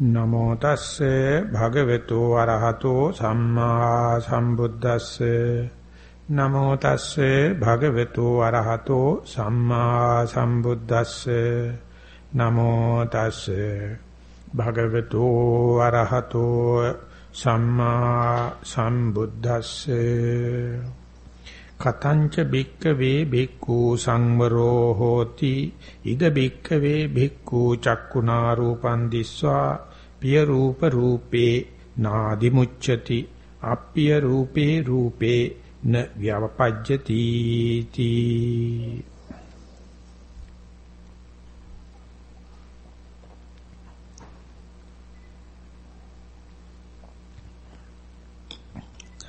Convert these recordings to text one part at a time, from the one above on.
නමෝ තස්සේ භගවතු වරහතෝ සම්මා සම්බුද්දස්සේ. නමෝ තස්සේ භගවතු වරහතෝ සම්මා සම්බුද්දස්සේ. නමෝ තස්සේ භගවතු වරහතෝ සම්මා සම්බුද්දස්සේ. කතංච බික්කවේ බික්ඛු සංවරෝ හෝති. ඉද බික්කවේ බික්ඛු චක්කුනා රූපං දිස්වා. පිය රූප රූපේ නාදි මුච්ඡති අප්පිය රූපේ රූපේ න ව්‍යවපජ්ජති තී.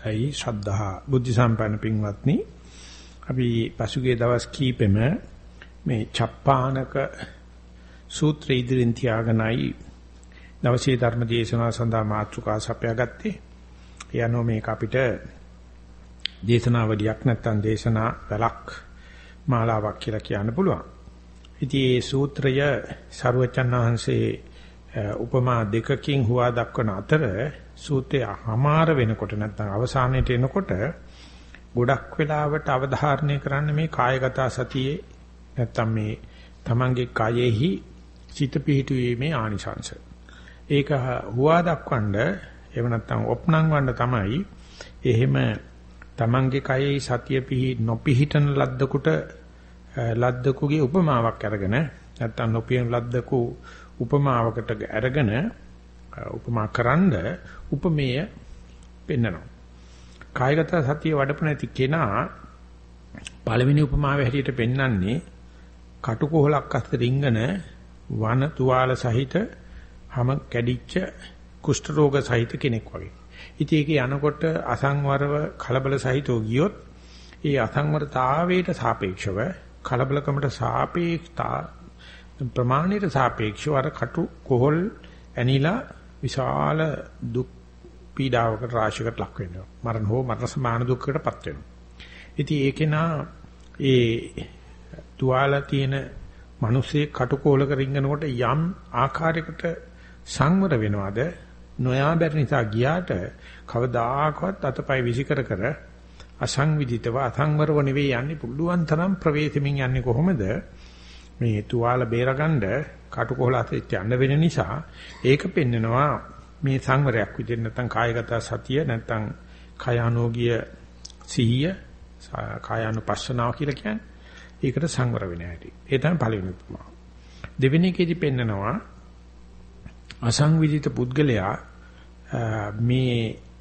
අයි ශ්‍රද්ධා බුද්ධ සම්පන්න පින්වත්නි? අපි පසුගිය දවස් කීපෙම මේ චප්පානක සූත්‍රය ඉදිරින් තියාගෙනයි දවසේ ධර්ම දේශනාව සඳහා මාතෘකා සපයාගත්තේ. යනෝ මේක අපිට දේශනාවලියක් නැත්තම් දේශනා වලක් මාලාවක් කියලා කියන්න පුළුවන්. ඉතින් මේ සූත්‍රය ਸਰවචන් වහන්සේ උපමා දෙකකින් හුවා දක්වන අතර සූත්‍රය හමාර වෙනකොට නැත්නම් අවසානයේට එනකොට ගොඩක් වෙලාවට අවධාරණය කරන්නේ මේ කායගත සතියේ නැත්නම් මේ තමන්ගේ කයෙහි සිත පිහිටුවීමේ ආනිසංශ. ඒක හුවා දක්වන්න එහෙම නැත්නම් ඔප්නං වන්න තමයි එහෙම තමන්ගේ කයෙහි සතිය පිහි නොපිහිටන ලද්දකුට ලද්දකුගේ උපමාවක් අරගෙන නැත්නම් නොපියන ලද්දකු උපමාවකට අරගෙන උපමා කරන්ඩ උපමේය පෙන්නනවා. කායගත සතිය වඩපු නැති කෙනා පළවෙනි උපමාවේ හැටියට පෙන්වන්නේ කටුකොහලක් අස්ත රිංගන වන තුවාල සහිත හැම කැඩිච්ච කුෂ්ඨ රෝග සහිත කෙනෙක් වගේ. ඉතින් ඒකේ යනකොට අසංවරව කලබල සහිතව ගියොත් ඒ අසංවරතාවයට සාපේක්ෂව කලබලකමට සාපේක්ෂතා ප්‍රමාණයට සාපේක්ෂව අර කටු කොහල් ඇනිලා විශාල දුක් පීඩාවකට රාශියකට ලක් වෙනවා. මරණ හෝ මරණ සමාන දුක්කටපත් වෙනවා. ඉතින් ඒකේනා ඒ තුවාල තියෙන මිනිස්සේ කටුකොලක රිංගනකොට යම් ආකාරයකට සංවර වෙනවද නොයා බැරි නිසා ගියාට කවදාකවත් අතපය විසිකර කර අසංවිධිතව අසංවරව නෙවෙයි යන්නේ පුළුවන් තරම් ප්‍රවේශමින් යන්නේ කොහොමද මේ තුවාල බේරගන්න කටුකොහල අතෙත් යන්න වෙන නිසා ඒක පෙන්නනවා මේ සංවරයක් විදිහට නැත්නම් කායගත සතිය නැත්නම් කායානෝගිය සිහිය කායානුපස්සනාව කියලා කියන්නේ. ඒකට සංවර වෙන හැටි. ඒ තමයි පළවෙනි උපමාව. දෙවෙනි එකේදී පෙන්නනවා අසංවිධිත පුද්ගලයා මේ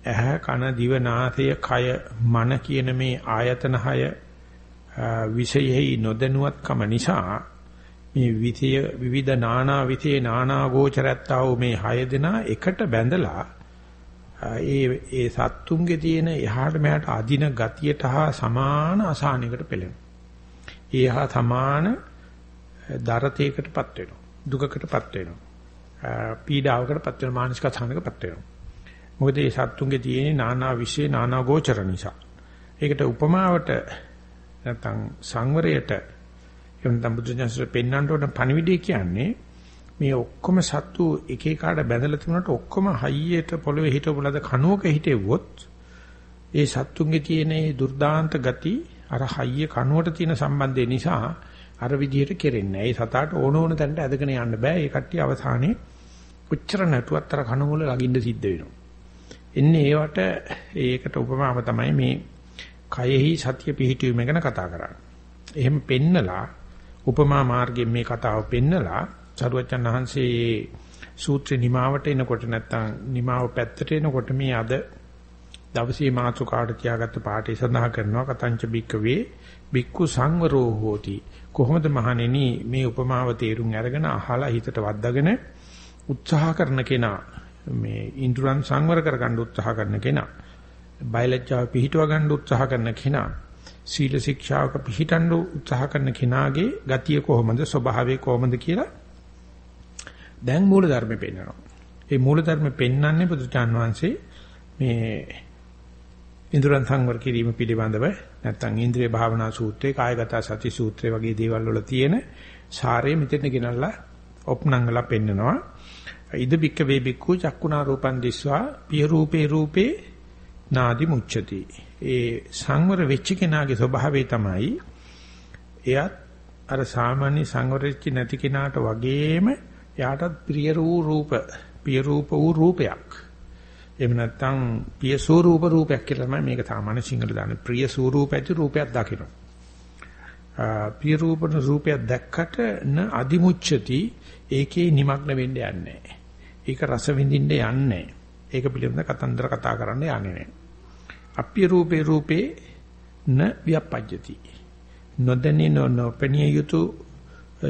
ඇහ කන දිව නාසය කය මන කියන මේ ආයතන හය විෂයෙහි නොදැනුවත්කම නිසා මේ විෂය විවිධ නානා විෂේ නානා ගෝචරත්තා වූ මේ හය දෙනා එකට බැඳලා ඒ ඒ සත්තුන්ගේ තියෙන එහාට මෙහාට අදින ගතියට හා සමාන අසහනයකට පෙළෙනවා. ඒ හා සමාන දරතයකටපත් වෙනවා. දුකකටපත් වෙනවා. පීඩාවකටපත් වෙනවා මානසික අසහනයකටපත් වෙනවා. මොකද මේ සත්තුන්ගේ තියෙන නානා විශේෂ නානා ගෝචර නිසා. ඒකට උපමාවට නැත්නම් සංවරයට එහෙම නැත්නම් බුදුජානසර පෙන්වන්න ඕන පණිවිඩය කියන්නේ මේ ඔක්කොම සත්තු එක එකාට බැඳලා තිබුණාට ඔක්කොම හයියට පොළවේ හිටවලද කනුවක හිටෙව්වොත් ඒ සත්තුන්ගේ තියෙන ඒ දුර්දාන්ත ගති අර හයිය කනුවට තියෙන සම්බන්ධය නිසා අර විදිහට කෙරෙන්නේ නැහැ. ඒ සතාට ඕන ඕන තැනට ඇදගෙන යන්න බෑ. ඒ කට්ටිය අවසානයේ උච්චර නැටුවත් අර කනුවල ලගින්න සිද්ධ වෙනවා. එන්නේ ඒවට ඒකට උපමාව තමයි මේ කයෙහි සතිය පිහිටීම ගැන කතා කරන්නේ. එහෙම පෙන්නලා උපමා මාර්ගයෙන් මේ කතාව පෙන්නලා චරුවචන් වහන්සේ සූත්‍රේ නිමාවට එනකොට නැත්තම් නිමාව පැත්තට එනකොට මේ අද දවසේ මාතෘකාවට තියාගත්ත පාඩේ සඳහන් කරනවා කතංච බික්කවේ බික්කු සංවරෝ හෝති කොහොමද මහණෙනි මේ උපමාව තේරුම් අරගෙන අහලා හිතට වද්දාගෙන උත්සාහ කරන කෙනා මේ ඉන්ද්‍රයන් සංවර කරගන්න උත්සාහ කරන කෙනා බයලජ්ජාව පිහිටව ගන්න උත්සාහ කරන කෙනා සීල ශික්ෂාවක පිළිටන්න උත්සාහ කරන කෙනාගේ ගතිය කොහොමද ස්වභාවය කොහොමද කියලා දැන් මූල ධර්ම පෙන්නනවා. ඒ මූල ධර්ම පෙන්වන්නේ බුදුචාන් වහන්සේ මේ ඉන්ද්‍රයන් සංවර කිරීම පිළිබඳව නැත්නම් ඉන්ද්‍රිය භාවනා සූත්‍රේ කායගත සති සූත්‍රේ වගේ දේවල් වල තියෙන සාරය මෙතන ගෙනල්ලා ඔප්නංගලා පෙන්නනවා. ඉද බික්ක වේ බික්කු චක්කුණා රූපන් දිස්වා පිය රූපේ රූපේ නාදි මුච්චති. ඒ සංවර වෙච්ච කෙනාගේ ස්වභාවය තමයි එයත් අර සාමාන්‍ය සංවර වෙච්ච නැති කෙනාට වගේම එයාටත් ප්‍රිය වූ රූප, පිය රූප වූ රූපයක්. එහෙම නැත්නම් පිය ස්වරූප රූපයක් කියලා තමයි මේක සාමාන්‍ය සිංහල දාන්නේ. ප්‍රිය ස්වරූප ඇති රූපයක් දකින්න. පිය රූපන රූපයක් දැක්කට න අදිමුච්චති ඒකේ নিমগ্ন වෙන්න යන්නේ ඒක රස විඳින්න යන්නේ ඒක පිළිබඳ කතන්දර කතා කරන්න යන්නේ නැහැ. අප්පිය රූපේ රූපේ න ව්‍යපජ්ජති. නොදැනී නොපෙනිය යුතු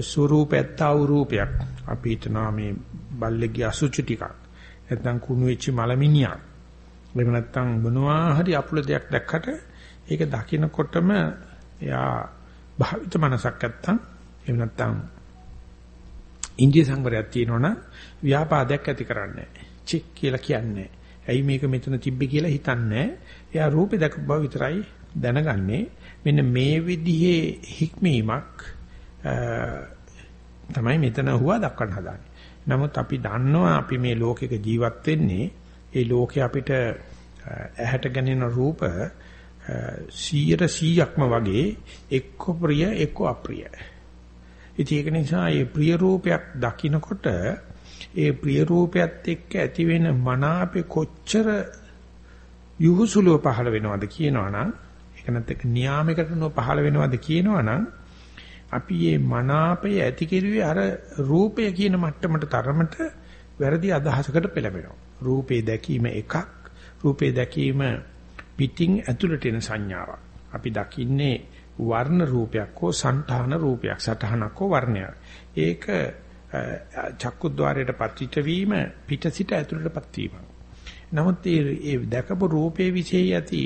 ස්වරූපයත් ආ රූපයක් අපි හිතනවා මේ බල්ලෙක්ගේ අසුචි ටිකක් නැත්නම් කුණු වෙච්ච මලමිනියක් එහෙම නැත්නම් මොනවා හරි අපුල දෙයක් දැක්කට ඒක දකිනකොටම එයා භාවිත මනසක් නැත්තම් එහෙම නැත්නම් ඉන්දිය සංවරයක් තියෙනවනම් ව්‍යාපාදයක් ඇති කරන්නේ චෙක් කියලා කියන්නේ ඇයි මේක මෙතන තිබ්බේ කියලා හිතන්නේ එයා රූපේ දැක බව විතරයි දැනගන්නේ. මෙන්න මේ විදිහේ හික්මීමක් තමයි මෙතන හුවා දක්වන්න හදාන්නේ. නමුත් අපි දන්නවා අපි මේ ලෝකෙක ජීවත් වෙන්නේ ඒ ලෝකේ අපිට ඇහැට ගැනෙන රූප 100%ක්ම වගේ එක්ක ප්‍රිය එක්ක අප්‍රිය. ඉතින් ඒක නිසා මේ ප්‍රිය රූපයක් දකිනකොට ඒ ප්‍රිය රූපයත් එක්ක ඇති වෙන මනාපේ කොච්චර යහුසුලුව පහළ වෙනවද කියනවනම් ඒක නැත්නම් නියාමයකට නෝ පහළ වෙනවද කියනවනම් අපි මේ මනාපය ඇති කෙරුවේ අර රූපය කියන මට්ටමට තරමට වැරදි අදහසකට පෙළඹෙනවා. රූපේ දැකීම එකක්, රූපේ දැකීම පිටින් ඇතුළට එන සංඥාවක්. අපි දකින්නේ වර්ණ රූපයක් හෝ సంతාන රූපයක්, සටහනක් හෝ වර්ණයක්. ඒක චක්කුද්්වාරයට පත්‍විත වීම පිට සිට ඇතුළටපත් වීම. නමුත් මේ දැකපු රූපේ විශේෂය ඇති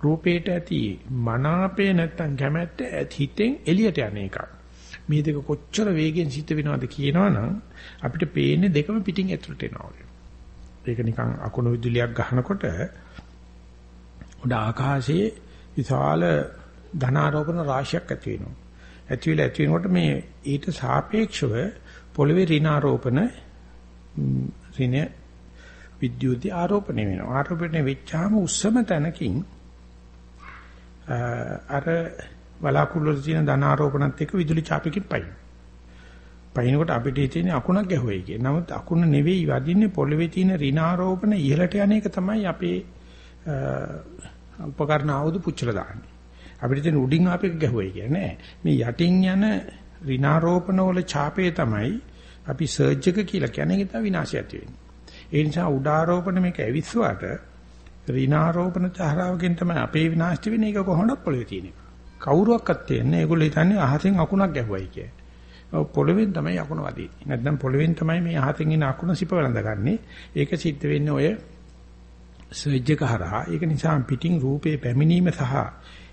රූපේට ඇති මනාපේ නැත්තම් කැමැත්ත හිතෙන් එළියට යන එක. මේ දෙක කොච්චර වේගෙන් සිද්ධ වෙනවද කියනවනම් අපිට පේන්නේ දෙකම පිටින් ඇතුළට එනවා. ඒක නිකන් අකුණු විදුලියක් ගහනකොට උඩ ආකාශයේ විශාල ධනාරෝපණ රාශියක් ඇති වෙනවා. ඇති වෙලා ඇති වෙනකොට මේ ඊට සාපේක්ෂව පොළවේ ඍණාරෝපණ ඍණ විද්‍යුත් ආරෝපණය වෙනවා. ආරෝපණය වෙච්චාම උස්සම තැනකින් අර බලාකුළු වල තියෙන ධන ආරෝපණත් එක්ක විදුලි චාපකින් පයින්. පයින්කොට අපිට තියෙන අකුණක් ගැහුවයි කිය. නමුත් අකුණ නෙවෙයි වදින්නේ පොළවේ තියෙන ඍණ ආරෝපණ ඉහළට යන එක තමයි අපේ උපකරණ ආවුදු පුච්චලා දාන්නේ. අපිට තියෙන උඩින් ආපෙක ගැහුවයි කියන්නේ මේ යටින් යන ඍණාරෝපණ වල ඡාපය තමයි අපි සර්ජ් එක කියලා කියන්නේ ඒක තමයි විනාශය ඇති වෙන්නේ. ඒ නිසා උඩාරෝපණ මේක ඇවිස්සුවාට ඍණාරෝපණ චහරාවකින් තමයි අපේ විනාශ වෙන්නේ ඒක කොහොමද පොළවේ තියෙන එක. කවුරුවක්වත් තේන්නේ ඒගොල්ලෝ හිතන්නේ අහසෙන් අකුණක් ගැහුවයි කිය. පොළවෙන් තමයි අකුණ වදින්නේ. නැත්නම් පොළවෙන් තමයි මේ අහසෙන් එන අකුණ සිප වළඳගන්නේ. ඒක සිද්ධ වෙන්නේ ඔය සර්ජ් එක හරහා. ඒක නිසා පිටින් රූපේ පැමිණීම සහ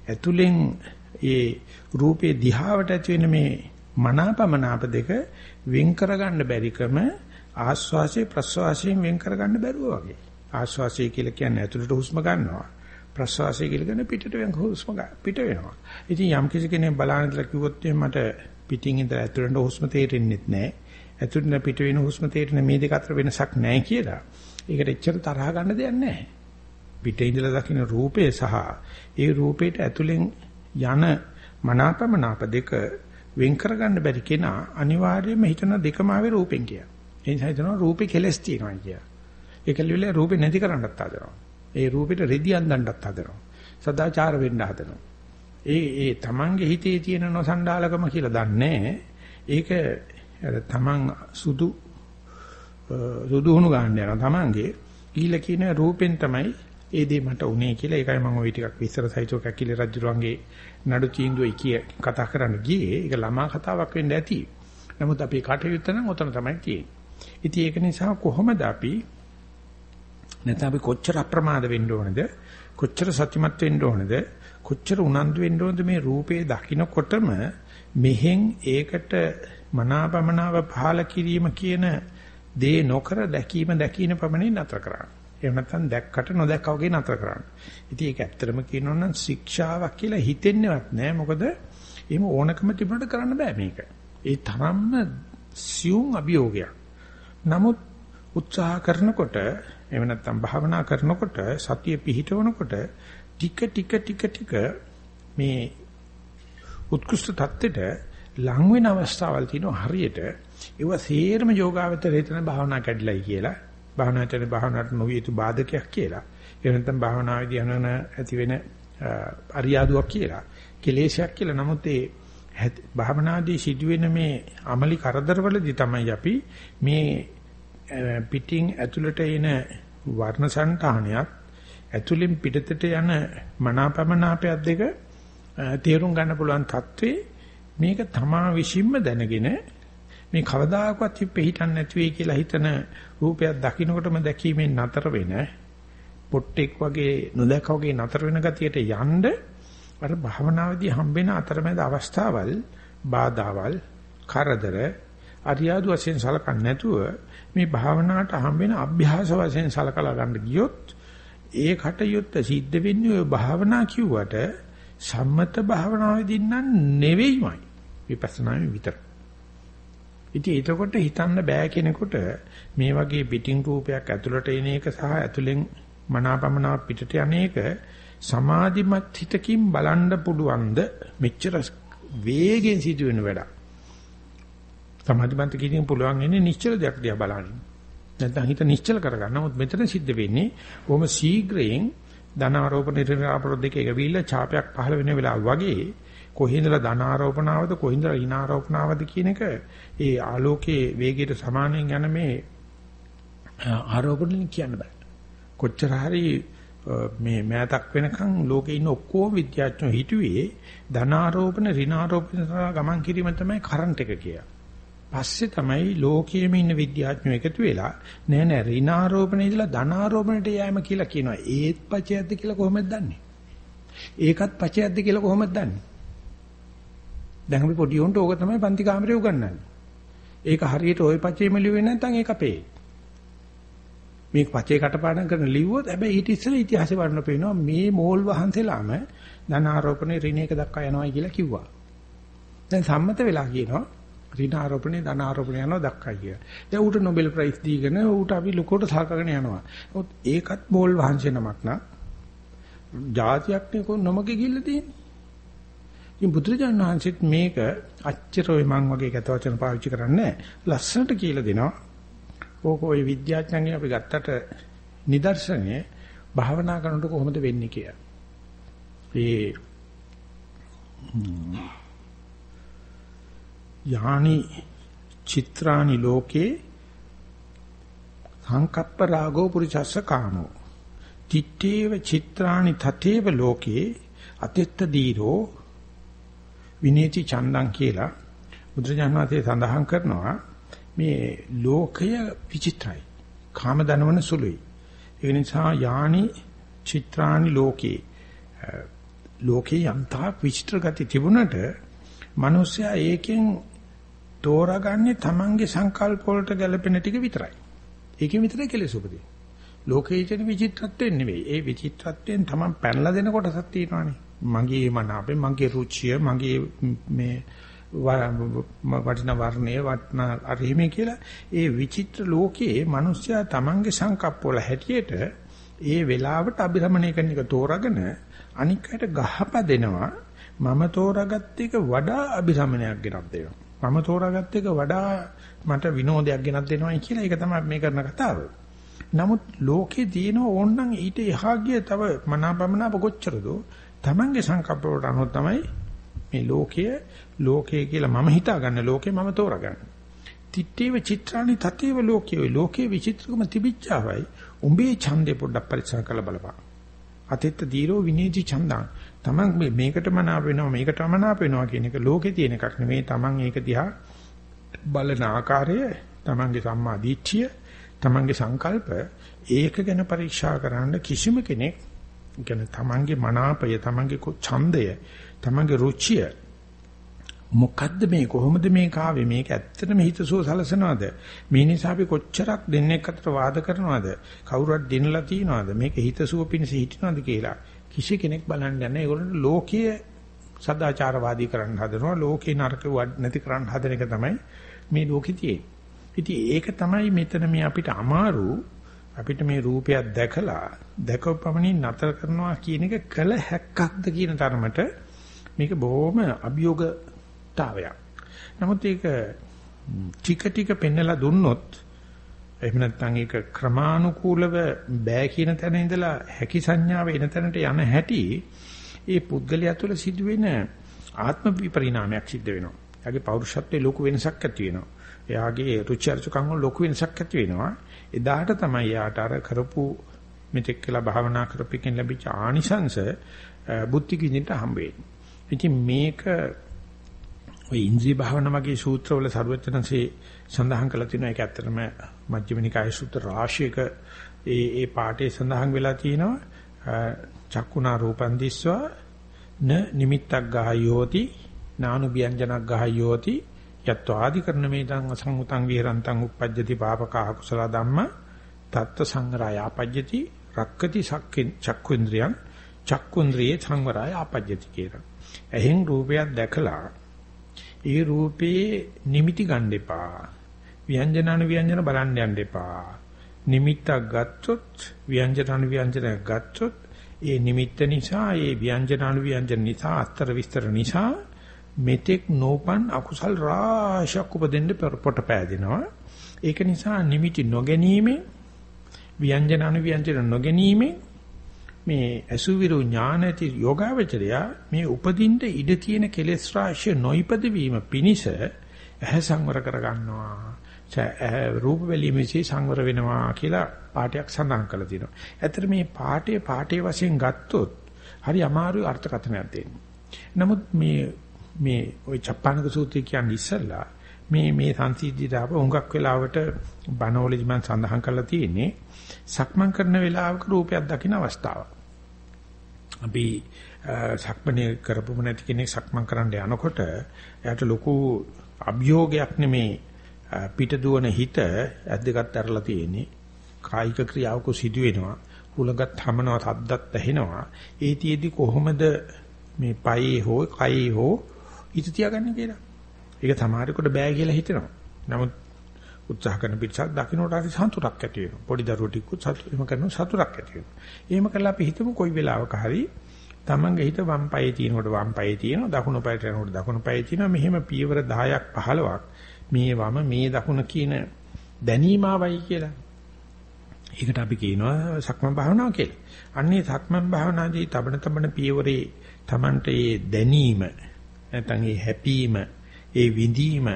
ඇතුලෙන් ඒ රූපේ දිහාවට ඇති වෙන මේ මනාපමනාප දෙක වෙන් කරගන්න බැරිකම ආස්වාසේ ප්‍රස්වාසයෙන් වෙන් කරගන්න බැරුව වගේ. ආශ්වාසය කියලා කියන්නේ ඇතුළට හුස්ම ගන්නවා. ප්‍රශ්වාසය කියලා කියන්නේ පිටට වෙන හුස්ම පිට වෙනවා. ඉතින් යම් කිසි කෙනෙක් බලන්න ඉඳලා කිව්වොත් මට පිටින් ඉඳලා ඇතුළට හුස්ම තේරෙන්නේ නැහැ. ඇතුළට පිට වෙන හුස්ම තේරෙන මේ දෙක අතර වෙනසක් නැහැ කියලා. ඒකට එච්චර තරහ ගන්න දෙයක් නැහැ. පිටේ ඉඳලා දකින්න රූපේ සහ ඒ රූපේට ඇතුළෙන් යන මනාපමනාප දෙක වෙන් කරගන්න බැරි කෙනා අනිවාර්යයෙන්ම හිතන දෙකම ආවේ රූපෙන් කියලා. ඒ නිසා හිතනවා රූපේ කෙලස් තියෙනවා කියලා. ඒකලිවිල රූපේ නැති කරන්නත් හදනවා. ඒ රූපෙට රෙදි අඳන්නත් හදනවා. සදාචාර වෙන්න හදනවා. ඒ ඒ තමන්ගේ හිතේ තියෙන නොසන්ඩාලකම කියලා දන්නේ ඒක තමන් සුදු සුදුහුණු ගන්න යනවා තමන්ගේ ඊළ කියන රූපෙන් තමයි ඒ දේ මට උනේ කියලා ඒකයි මම ওই ටිකක් විස්තර සහිතව කැකිලි රජුරුවන්ගේ නඩු තීන්දුවයි කිය කතා කරන්න ගියේ ඒක ළමා කතාවක් වෙන්න ඇති. නමුත් අපේ කටයුත්ත නම් උතන තමයි තියෙන්නේ. ඉතින් ඒක නිසා කොහොමද අපි නැත්නම් අපි කොච්චර අප්‍රමාද වෙන්න ඕනද? කොච්චර සත්‍යමත් වෙන්න ඕනද? කොච්චර උනන්දු වෙන්න ඕනද මේ රූපේ දකින්නකොටම මෙහෙන් ඒකට මනාපමනාව පහල කිරීම කියන දේ නොකර දැකීම දැකීන පමණින් නතර කරන්න. එහෙම නැත්නම් දැක්කට නොදැක්කා වගේ නතර කරන්න. ඉතින් ඒක ඇත්තටම කියනවා නම් ශික්ෂාවක් කියලා හිතෙන්නේවත් නෑ. මොකද එහෙම ඕනකම තිබුණට කරන්න බෑ මේක. ඒ තරම්ම සියුම් අභියෝගයක්. නමුත් උත්සාහ කරනකොට එහෙම නැත්නම් භාවනා කරනකොට සතිය පිහිටවනකොට ටික ටික ටික ටික මේ උත්කෘෂ්ඨ தත්ත්වයට ලං වෙන අවස්ථාවල් තියෙනවා හරියට. ඒව සේරම යෝගාවතර හිතන භාවනා කැඩලයි කියලා භාවනාවට භාවනාවට නොවිය යුතු බාධකයක් කියලා. එහෙම නැත්නම් භාවනාවේදී අනන ඇති වෙන අරියාදුවක් කියලා කෙලේශයක් කියලා. නමුත් ඒ භාවනාදී සිදුවෙන මේ අමලි කරදරවලදී තමයි අපි මේ පිටින් ඇතුළට එන වර්ණ సంతානයක් ඇතුළෙන් පිටතට යන මනාපමනාපයක් දෙක තේරුම් ගන්න පුළුවන් தત્වේ මේක තමා විශ්ින්ම දැනගෙන මේ කවදාකවත් පිහිටන්න නැති වෙයි කියලා හිතන රූපයක් දකින්නකොටම දැකීමෙන් නතර වෙන පොට්ටෙක් වගේ නොදැක වගේ නතර වෙන ගතියට යන්න අර භවනාවේදී හම්බෙන අතරමැද අවස්ථාවල් බාධාවල් කරදර අරියාදු වශයෙන් සලකන්නේ නැතුව මේ භාවනාවට හම්බෙන අභ්‍යාස වශයෙන් සලකලා ගන්න ගියොත් ඒ කටයුත්ත සිද්ධ වෙන්නේ ඔය භාවනා කිව්වට සම්මත භාවනාවේදී නම් නෙවෙයිමයි විපස්සනාවේ විතර. ඉතින් එතකොට හිතන්න බෑ කෙනෙකුට මේ වගේ පිටින් රූපයක් ඇතුළට එන එක සහ ඇතුලෙන් මනාපමනාව පිටට යන එක සමාධිමත් හිතකින් බලන්න පුළුවන්ද මෙච්චර වේගෙන් සිදුවෙන වැඩක්. සමාධිමත් කිරීම පුළුවන් ඉන්නේ නිශ්චල දෙයක් දිහා බලන්න. නැත්නම් හිත නිශ්චල කරගන්න. නමුත් මෙතන සිද්ධ වෙන්නේ බොහොම ශීඝ්‍රයෙන් ධන ආරෝපණ නිර්ආපර දෙක එකවිල්ල ඡාපයක් පහළ වෙන වෙලාව වගේ කොහේඳලා ධන ආරෝපණාවද කොහේඳලා ඍණ ආරෝපණාවද කියන එක ඒ ආලෝකයේ වේගයට සමානයෙන් යන මේ ආරෝපණලින් කියන්න බෑ. කොච්චර හරි මේ මෑතක් වෙනකන් ලෝකේ ඉන්න ඔක්කොම විද්‍යාඥයෝ හිතුවේ ධන ආරෝපණ ඍණ ආරෝපණ ගමන් කිරීම තමයි කරන්ට් එක කියලා. පස්සේ තමයි ලෝකයේම ඉන්න විද්‍යාඥයෝ එකතු වෙලා නෑ නෑ ඍණාරෝපණය ඉඳලා ධනාරෝපණයට යෑම කියලා කියනවා. ඒත් පචයක්ද කියලා කොහොමද දන්නේ? ඒකත් පචයක්ද කියලා කොහොමද දන්නේ? දැන් අපි පොඩි උන්ට ඕක තමයි පන්ති කාමරේ උගන්වන්නේ. ඒක හරියට ওই පචේම ලියුවේ නැත්නම් ඒක අපේ. මේ පචේ කටපාඩම් කරන ලිව්වොත් හැබැයි ඊට ඉස්සෙල්ලා ඉතිහාසෙ වර්ණ පේනවා මේ මෝල් වහන්සේලාම ධනාරෝපණය ඍණ එක දක්වා යනවා කියලා කිව්වා. දැන් සම්මත වෙලා කියනවා ඍණ ආරෝපණය ධන ආරෝපණය යනවා දක්කයි කිය. දැන් ඌට Nobel Prize දීගෙන ඌට අපි ලොකෝට සලකගෙන යනවා. නමුත් ඒකත් බෝල් වහන්සේ නමක් නා. જાතියක් නේ කො නොමගේ ගිල්ල තියෙන්නේ. ඉතින් බුදුරජාණන් වහන්සේත් මේක අච්චර ඔය මං වගේ කත වචන පාවිච්චි කරන්නේ ලස්සනට කියලා දෙනවා. ඕක ඔය විද්‍යාඥයන්ගෙන් අපි ගත්තට නිදර්ශනයේ භාවනා කරනකොට කොහොමද වෙන්නේ කියලා. ඒ යානි චිත්‍රානි ලෝකේ සංකප්ප රාගෝ පුරිසස්ස කාමෝ. තිත්තේව චිත්‍රානි තතේව ලෝකේ අතිත්ත දීරෝ විනේති චන්දං කියලා බුදුරජාණන් සඳහන් කරනවා. මේ ලෝකය විචිත්‍රයි. කාම දනවන සුළුයි. ඒ නිසා යානි චිත්‍රානි ලෝකේ ලෝකේ යම්තා විචිත්‍ර ගති තිබුණට මිනිස්සයා ඒකෙන් තෝරාගන්නේ Tamange සංකල්ප වලට ගැලපෙන ටික විතරයි. ඒකෙන් විතරයි කෙලෙස් උපදින්නේ. ලෝකයේ තියෙන විචිත්‍රත්වයෙන් නෙවෙයි. ඒ විචිත්‍රත්වයෙන් Taman පැනලා දෙන කොටසක් තියෙනවානේ. මගේ මනාපේ, මගේ රුචිය, මගේ මේ වටිනා වර්ණය, වටිනා අරිහිමේ කියලා ඒ විචිත්‍ර ලෝකයේ මිනිස්සයා Tamange සංකප්ප වල හැටියට ඒ වෙලාවට අභිරමණය කරන එක තෝරාගෙන අනිකට ගහපදෙනවා මම තෝරාගත්ත එක වඩා අභිරමණයක් ගෙනත් දෙනවා. මම තෝරාගත්ත එක වඩා මට විනෝදයක් ගෙනත් දෙනවයි කියලා ඒක තමයි මේ කරන කතාව. නමුත් ලෝකේ තියෙන ඕනනම් ඊට එහා ගිය තව මනාපමනාප කොච්චරද? Tamange සංකල්ප වලට අනුව තමයි මේ ලෝකය ලෝකය කියලා මම හිතාගන්න ලෝකේ මම තෝරාගන්න. තිත්තේව චිත්‍රානි තතේව ලෝකයේ ලෝකේ විචිත්‍රකම තිබිච්චාවයි උඹේ ඡන්දේ පොඩ්ඩක් පරික්ෂා කරලා බලපන්. අතිත්ත දීරෝ විනේජි ඡන්දං තමන් මේකට මනාප වෙනවා මේකට අමනාප වෙනවා කියන එක ලෝකේ තියෙන එකක් නෙමෙයි තමන් ඒක දිහා බලන ආකාරය තමන්ගේ සම්මා දිට්ඨිය තමන්ගේ සංකල්ප ඒක ගැන පරීක්ෂා කරන්න කිසිම කෙනෙක් කියන්නේ තමන්ගේ මනාපය තමන්ගේ ඡන්දය තමන්ගේ රුචිය මොකද්ද මේ කොහොමද මේ කාවේ මේක ඇත්තටම හිතසුව සලසනවද? මේ නිසා අපි කොච්චරක් දෙන්නෙක් අතර වාද කරනවද? කවුරුත් දිනලා තියනවද? මේක හිතසුව පිණිස හිටිනවද කියලා. කිසි කෙනෙක් බලන්න නැහැ. ඒගොල්ලෝ ලෝකීය සදාචාරවාදී කරන්න හදනවා. ලෝකේ නරක නැති කරන්න හදන එක තමයි මේ ලෝකේ තියෙන්නේ. ඉතින් ඒක තමයි මෙතන මේ අපිට අමාරු අපිට මේ රූපයක් දැකලා දැකපමණින් නතර කරනවා කියන එක කළ හැක්කක්ද කියන තරමට මේක බොහොම අභියෝගතාවයක්. නමුත් ඒක ටික ටික පෙන්නලා දුන්නොත් එහෙම නැත්නම් ඒක ක්‍රමානුකූලව බෑ කියන තැන ඉඳලා හැකි සංඥාව එන තැනට යන හැටි ඒ පුද්ගලයා තුළ සිදුවෙන ආත්ම විපරිණාමයක් සිද්ධ වෙනවා. එයාගේ පෞරුෂත්වයේ ලොකු වෙනසක් ඇති වෙනවා. එයාගේ රුචි අරුචිකම් වල ලොකු වෙනසක් ඇති වෙනවා. එදාට තමයි යාට අර කරපු මෙතෙක් කියලා භාවනා කරපිකින් ලැබිච්ච ආනිසංශ බුද්ධි කිදින්ට හම්බ වෙන්නේ. ඉතින් මේක ඔය ඉන්ද්‍රිය භාවනා වගේ සූත්‍රවල ਸਰවඥන්සේ සඳහන් කරලා තිනවා ඒක ඇත්තටම මජ්ක්‍ධිම නිකායේ සූත්‍ර රාශියක ඒ ඒ පාඩේ සඳහන් වෙලා තිනවා චක්කුණා රූපං දිස්වා න නිමිත්තක් ගහයෝති නානු ව්‍යංජනක් ගහයෝති යත්වා ආදි කරන මේතං අසංගතං විහරන්තං uppajjati papaka akusala dhamma tatta සංගරාය ආපජ්ජති රක්කති සක්කින් චක්කුන්ද්‍රියං චක්කුන්ද්‍රියේ සංවරාය ආපජ්ජති කියලා. එහෙන් රූපයක් දැකලා ඒ රූපේ නිමිති ගන්න එපා. ව්‍යංජනානු ව්‍යංජන බලන්න යන්න එපා. නිමිත්තක් ගත්තොත් ව්‍යංජනානු ව්‍යංජනයක් ගත්තොත් ඒ නිමිත්ත නිසා ඒ ව්‍යංජනානු ව්‍යංජන නිසා අතර විස්තර නිසා මෙතෙක් නෝපන් අකුසල් රාශියක් උපදින්න පොට පෑදෙනවා. ඒක නිසා නිමිති නොගැනීමෙන් ව්‍යංජන අනුව්‍යංජන නොගැනීමෙන් මේ අසුවිරු ඥාන ඇති යෝගාවචරය මේ උපදින්න ඉඩ තියෙන කෙලෙස් රාශිය නොයිපද වීම පිණිස ඇහැ සංවර කර ගන්නවා. රූප බැලීමේදී සංවර වෙනවා කියලා පාඩයක් සඳහන් කරලා තියෙනවා. ඇත්තට මේ පාඩේ පාඩේ වශයෙන් ගත්තොත් හරි අමාරු අර්ථකථනයක් දෙන්නේ. නමුත් මේ මේ ওই චප්පානක සූත්‍රය කියන්නේ ඉස්සල්ලා මේ මේ සංසිද්ධියට ආව හුඟක් වෙලාවට බණවලදි මම සඳහන් කරලා තියෙන්නේ සක්මන් කරන වෙලාවක රූපයක් දකින අවස්ථාව. අපි සක්මනේ කරපුම නැති කෙනෙක් සක්මන් කරන්න යනකොට එයාට ලොකු අභියෝගයක් නෙමේ පිට දුවන හිත ඇද්දගත් ඇරලා තියෙන්නේ කායික ක්‍රියාවක සිදු වෙනවා හුලඟත් හමනවා සද්දත් ඇහෙනවා ඒතියෙදි කොහොමද මේ පයේ හෝ කයේ හෝ හිත තියාගන්න කියලා. ඒක සමහරෙකුට බෑ කියලා හිතෙනවා. නමුත් උත්සාහ කරන පිටසක් දකින්නට හරි සතුටක් ඇති වෙනවා. පොඩි දරුවෝ ටිකකුත් සතුටුම කරන සතුටක් ඇති වෙනවා. එහෙම කළා අපි හිතමු කොයි වෙලාවක හරි තමන්ගේ හිත වම් පායේ තියෙනකොට වම් පායේ තියෙනවා දකුණු පායට යනකොට දකුණු පායේ තියෙනවා මෙහෙම පියවර 10ක් 15ක් මේ වම මේ දකුණ කියන දැනීම ආවයි කියලා. ඒකට අපි කියනවා සක්මන් භාවනාව කියලා. අන්නේ සක්මන් භාවනාදී තබන තබන පියවරේ Tamante දැනීම නැත්නම් ඒ හැපීම, ඒ විඳීම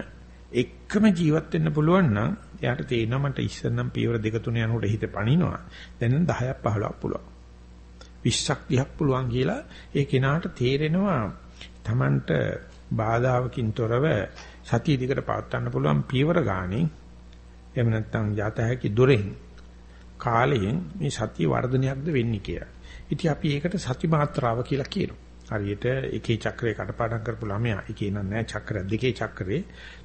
එක්කම ජීවත් වෙන්න පුළුවන් නම් එයාට තේරෙනවා මට ඉස්සර නම් පියවර දෙක තුන යනකොට හිත පණිනවා. දැන් 10ක් 15ක් පුළුවන්. 20ක් 30ක් පුළුවන් කියලා ඒ කෙනාට තේරෙනවා Tamanට බාධාවකින් තොරව සතිය දිකට පවත්වන්න පුළුවන් පියවර ගානේ එහෙම නැත්නම් යත හැකි දොරෙන් කාලයෙන් මේ සතිය වර්ධනයක්ද වෙන්නේ කියලා. ඉතින් අපි ඒකට සති මාත්‍රාව කියලා කියනවා. හරියට එකේ චක්‍රේ කටපාඩම් කරපු ළමයා එකේ නෑ චක්‍ර දෙකේ චක්‍රේ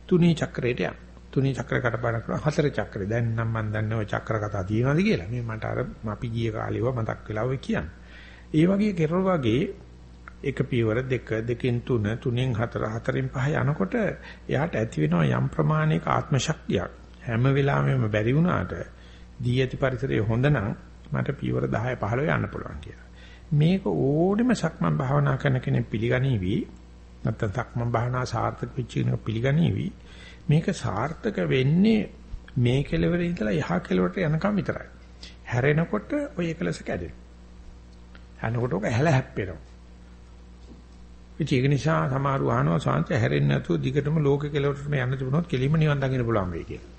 තුනේ චක්‍රේට යන. තුනේ චක්‍රේ කටපාඩම් කරන හතර චක්‍රේ. දැන් නම් මම දන්නේ ඔය චක්‍ර කතා තියෙනවද කියලා. මේ මට අර අපි ගිය කාලේව මතක් වෙලා ඔය කියන්නේ. ඒ වගේ කෙරල් වගේ එක පියවර දෙක දෙකෙන් තුන තුනෙන් හතර හතරෙන් පහ යනකොට එයාට ඇති වෙනවා යම් ප්‍රමාණයක ආත්ම ශක්තියක්. හැම වෙලාවෙම බැරි වුණාට දී ඇති පරිසරය හොඳ නම් මට පියවර 10 15 යන්න පුළුවන් කියලා. මේක ඕනෙම සක්මන් භාවනා කරන කෙනෙක් පිළිගනීවි නැත්නම් සක්මන් භාවනා සාර්ථක වෙච්ච කෙනෙක් පිළිගනීවි මේක සාර්ථක වෙන්නේ මේ කෙලවරේ ඉඳලා එහා කෙලවරට යනකම් විතරයි හැරෙනකොට ඔය එකලස කැඩෙනවා හැරෙනකොට ඔක හැල හැප්පෙනවා ඒක නිසා සමහරව අහනවා සාන්ත හැරෙන්නේ නැතුව දිගටම ලෝක කෙලවරටම යන්න තිබුණොත් කෙලිම නිවන් දකින්න පුළුවන් වෙයි කියලා.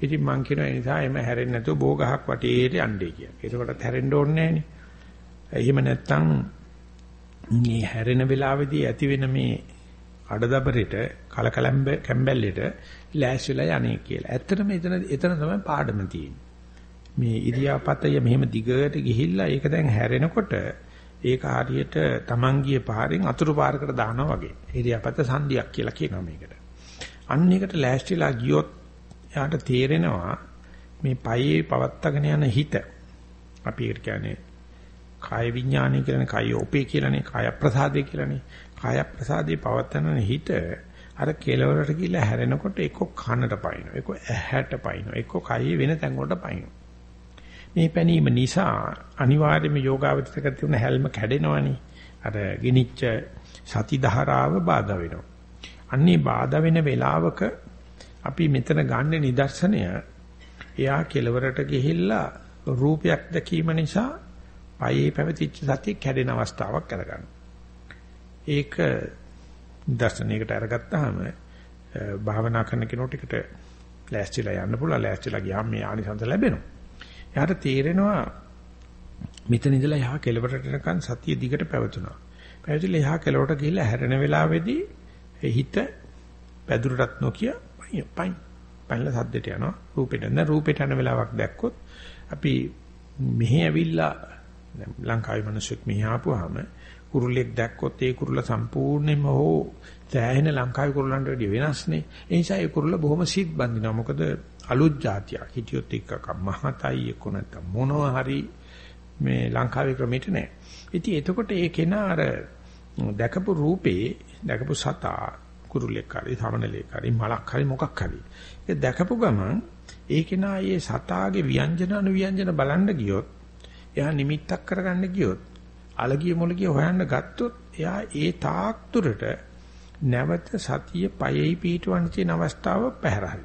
ඉතින් මං කියනවා ඒ නිසා එමෙ හැරෙන්නේ නැතුව බෝගහක් වටේට යන්නේ කියලා. ඒකකට හැරෙන්න ඕනේ නැහනේ. එහෙම නැත්නම් මේ හැරෙන වෙලාවේදී ඇති වෙන මේ අඩදබරෙට කලකලම්බ කැම්බැල්ලෙට ලෑස්තිලා යන්නේ කියලා. ඇත්තටම එතන එතන තමයි පාඩම තියෙන්නේ. මේ ඉරියාපතය මෙහෙම දිගට ගිහිල්ලා ඒක දැන් හැරෙනකොට ඒක හරියට Taman ගිය පාරෙන් අතුරු පාරකට දානවා වගේ. ඉරියාපත සංදියක් කියලා කියනවා මේකට. අන්න ඒකට ලෑස්තිලා ගියොත් එයාට තේරෙනවා මේ පයේ පවත්තගෙන යන හිත අපි ඒකට කියන්නේ කාය විඥානය කියලානේ කාය ඔපේ කියලානේ කාය ප්‍රසාදේ කියලානේ. කාය ප්‍රසාදේ පවත්තන හිත අර කෙලවරට ගිහිල්ලා හැරෙනකොට එක්ක කනට පයින්නවා එක්ක ඇහැට පයින්නවා එක්ක කයේ වෙන තැන් වලට පයින්නවා. මේ පැනීම නිසා අනිවාර්යයෙන්ම යෝගාවචරක තියෙන හැල්ම කැඩෙනවනේ. අර ගිනිච්ච සති ධාරාව බාධා වෙනවා. අන්නේ බාධා වෙන වෙලාවක අපි මෙතන ගන්න නිදර්ශනය එයා කෙලවරට ගිහිල්ලා රූපයක් දැකීම නිසා පයේ පැවතිච්ච සතිය කැඩෙන අවස්ථාවක් කරගන්න. ඒක දර්ශනයකට අරගත්තාම භාවනා කරන කෙනෙකුට ටිකට ලෑස්තිලා යන්න පුළුවන්. ලෑස්තිලා ගියාම මේ ආනිසංස ලැබෙනවා. එයාට තේරෙනවා මෙතන ඉඳලා යහ කෙලවරට යනකන් සතිය දිගට පැවතුනා. පැවතිලා යහ කෙලවරට ගිහිල්ලා හැරෙන වෙලාවේදී හිත පැදුරටත් නොකිය පයින් පයින් පයින්ලා සද්දට යනවා. රූපෙට යන රූපෙට යන වෙලාවක් දැක්කොත් අපි මෙහි ඇවිල්ලා ලංකාවේ මිනිස්සුක් මෙහි ආපුවාම කුරුල්ලෙක් දැක්කොත් ඒ කුරුල්ල සම්පූර්ණයෙන්ම හෝ සෑහෙන ලංකාවේ කුරුල්ලන්ට වඩා වෙනස්නේ. ඒ නිසා ඒ කුරුල්ල බොහොම සිත් බඳිනවා. මොකද අලුත් જાතියක්. හිටියොත් එක්ක මහතයි එක්ක නැත්තම් මොනවා හරි මේ ලංකාවේ ක්‍රමෙට නෑ. ඉතින් එතකොට ඒ කෙනා අර දැකපු රූපේ දැකපු සතා කුරුල්ලෙක් හරි සමනලෙක් හරි මලක් හරි මොකක් හරි. ඒක දැකපු ගමන් ඒ කෙනා ඒ සතාගේ ව්‍යංජන අනුව්‍යංජන බලන්න ගියොත් එයා නිමිත්තක් කරගන්න ගියොත් අලගිය මොලගිය හොයන්න ගත්තොත් එයා ඒ තාක් දුරට නැවත සතිය පයෙහි පිටවන්න තියෙන අවස්ථාව පැහැරහරි.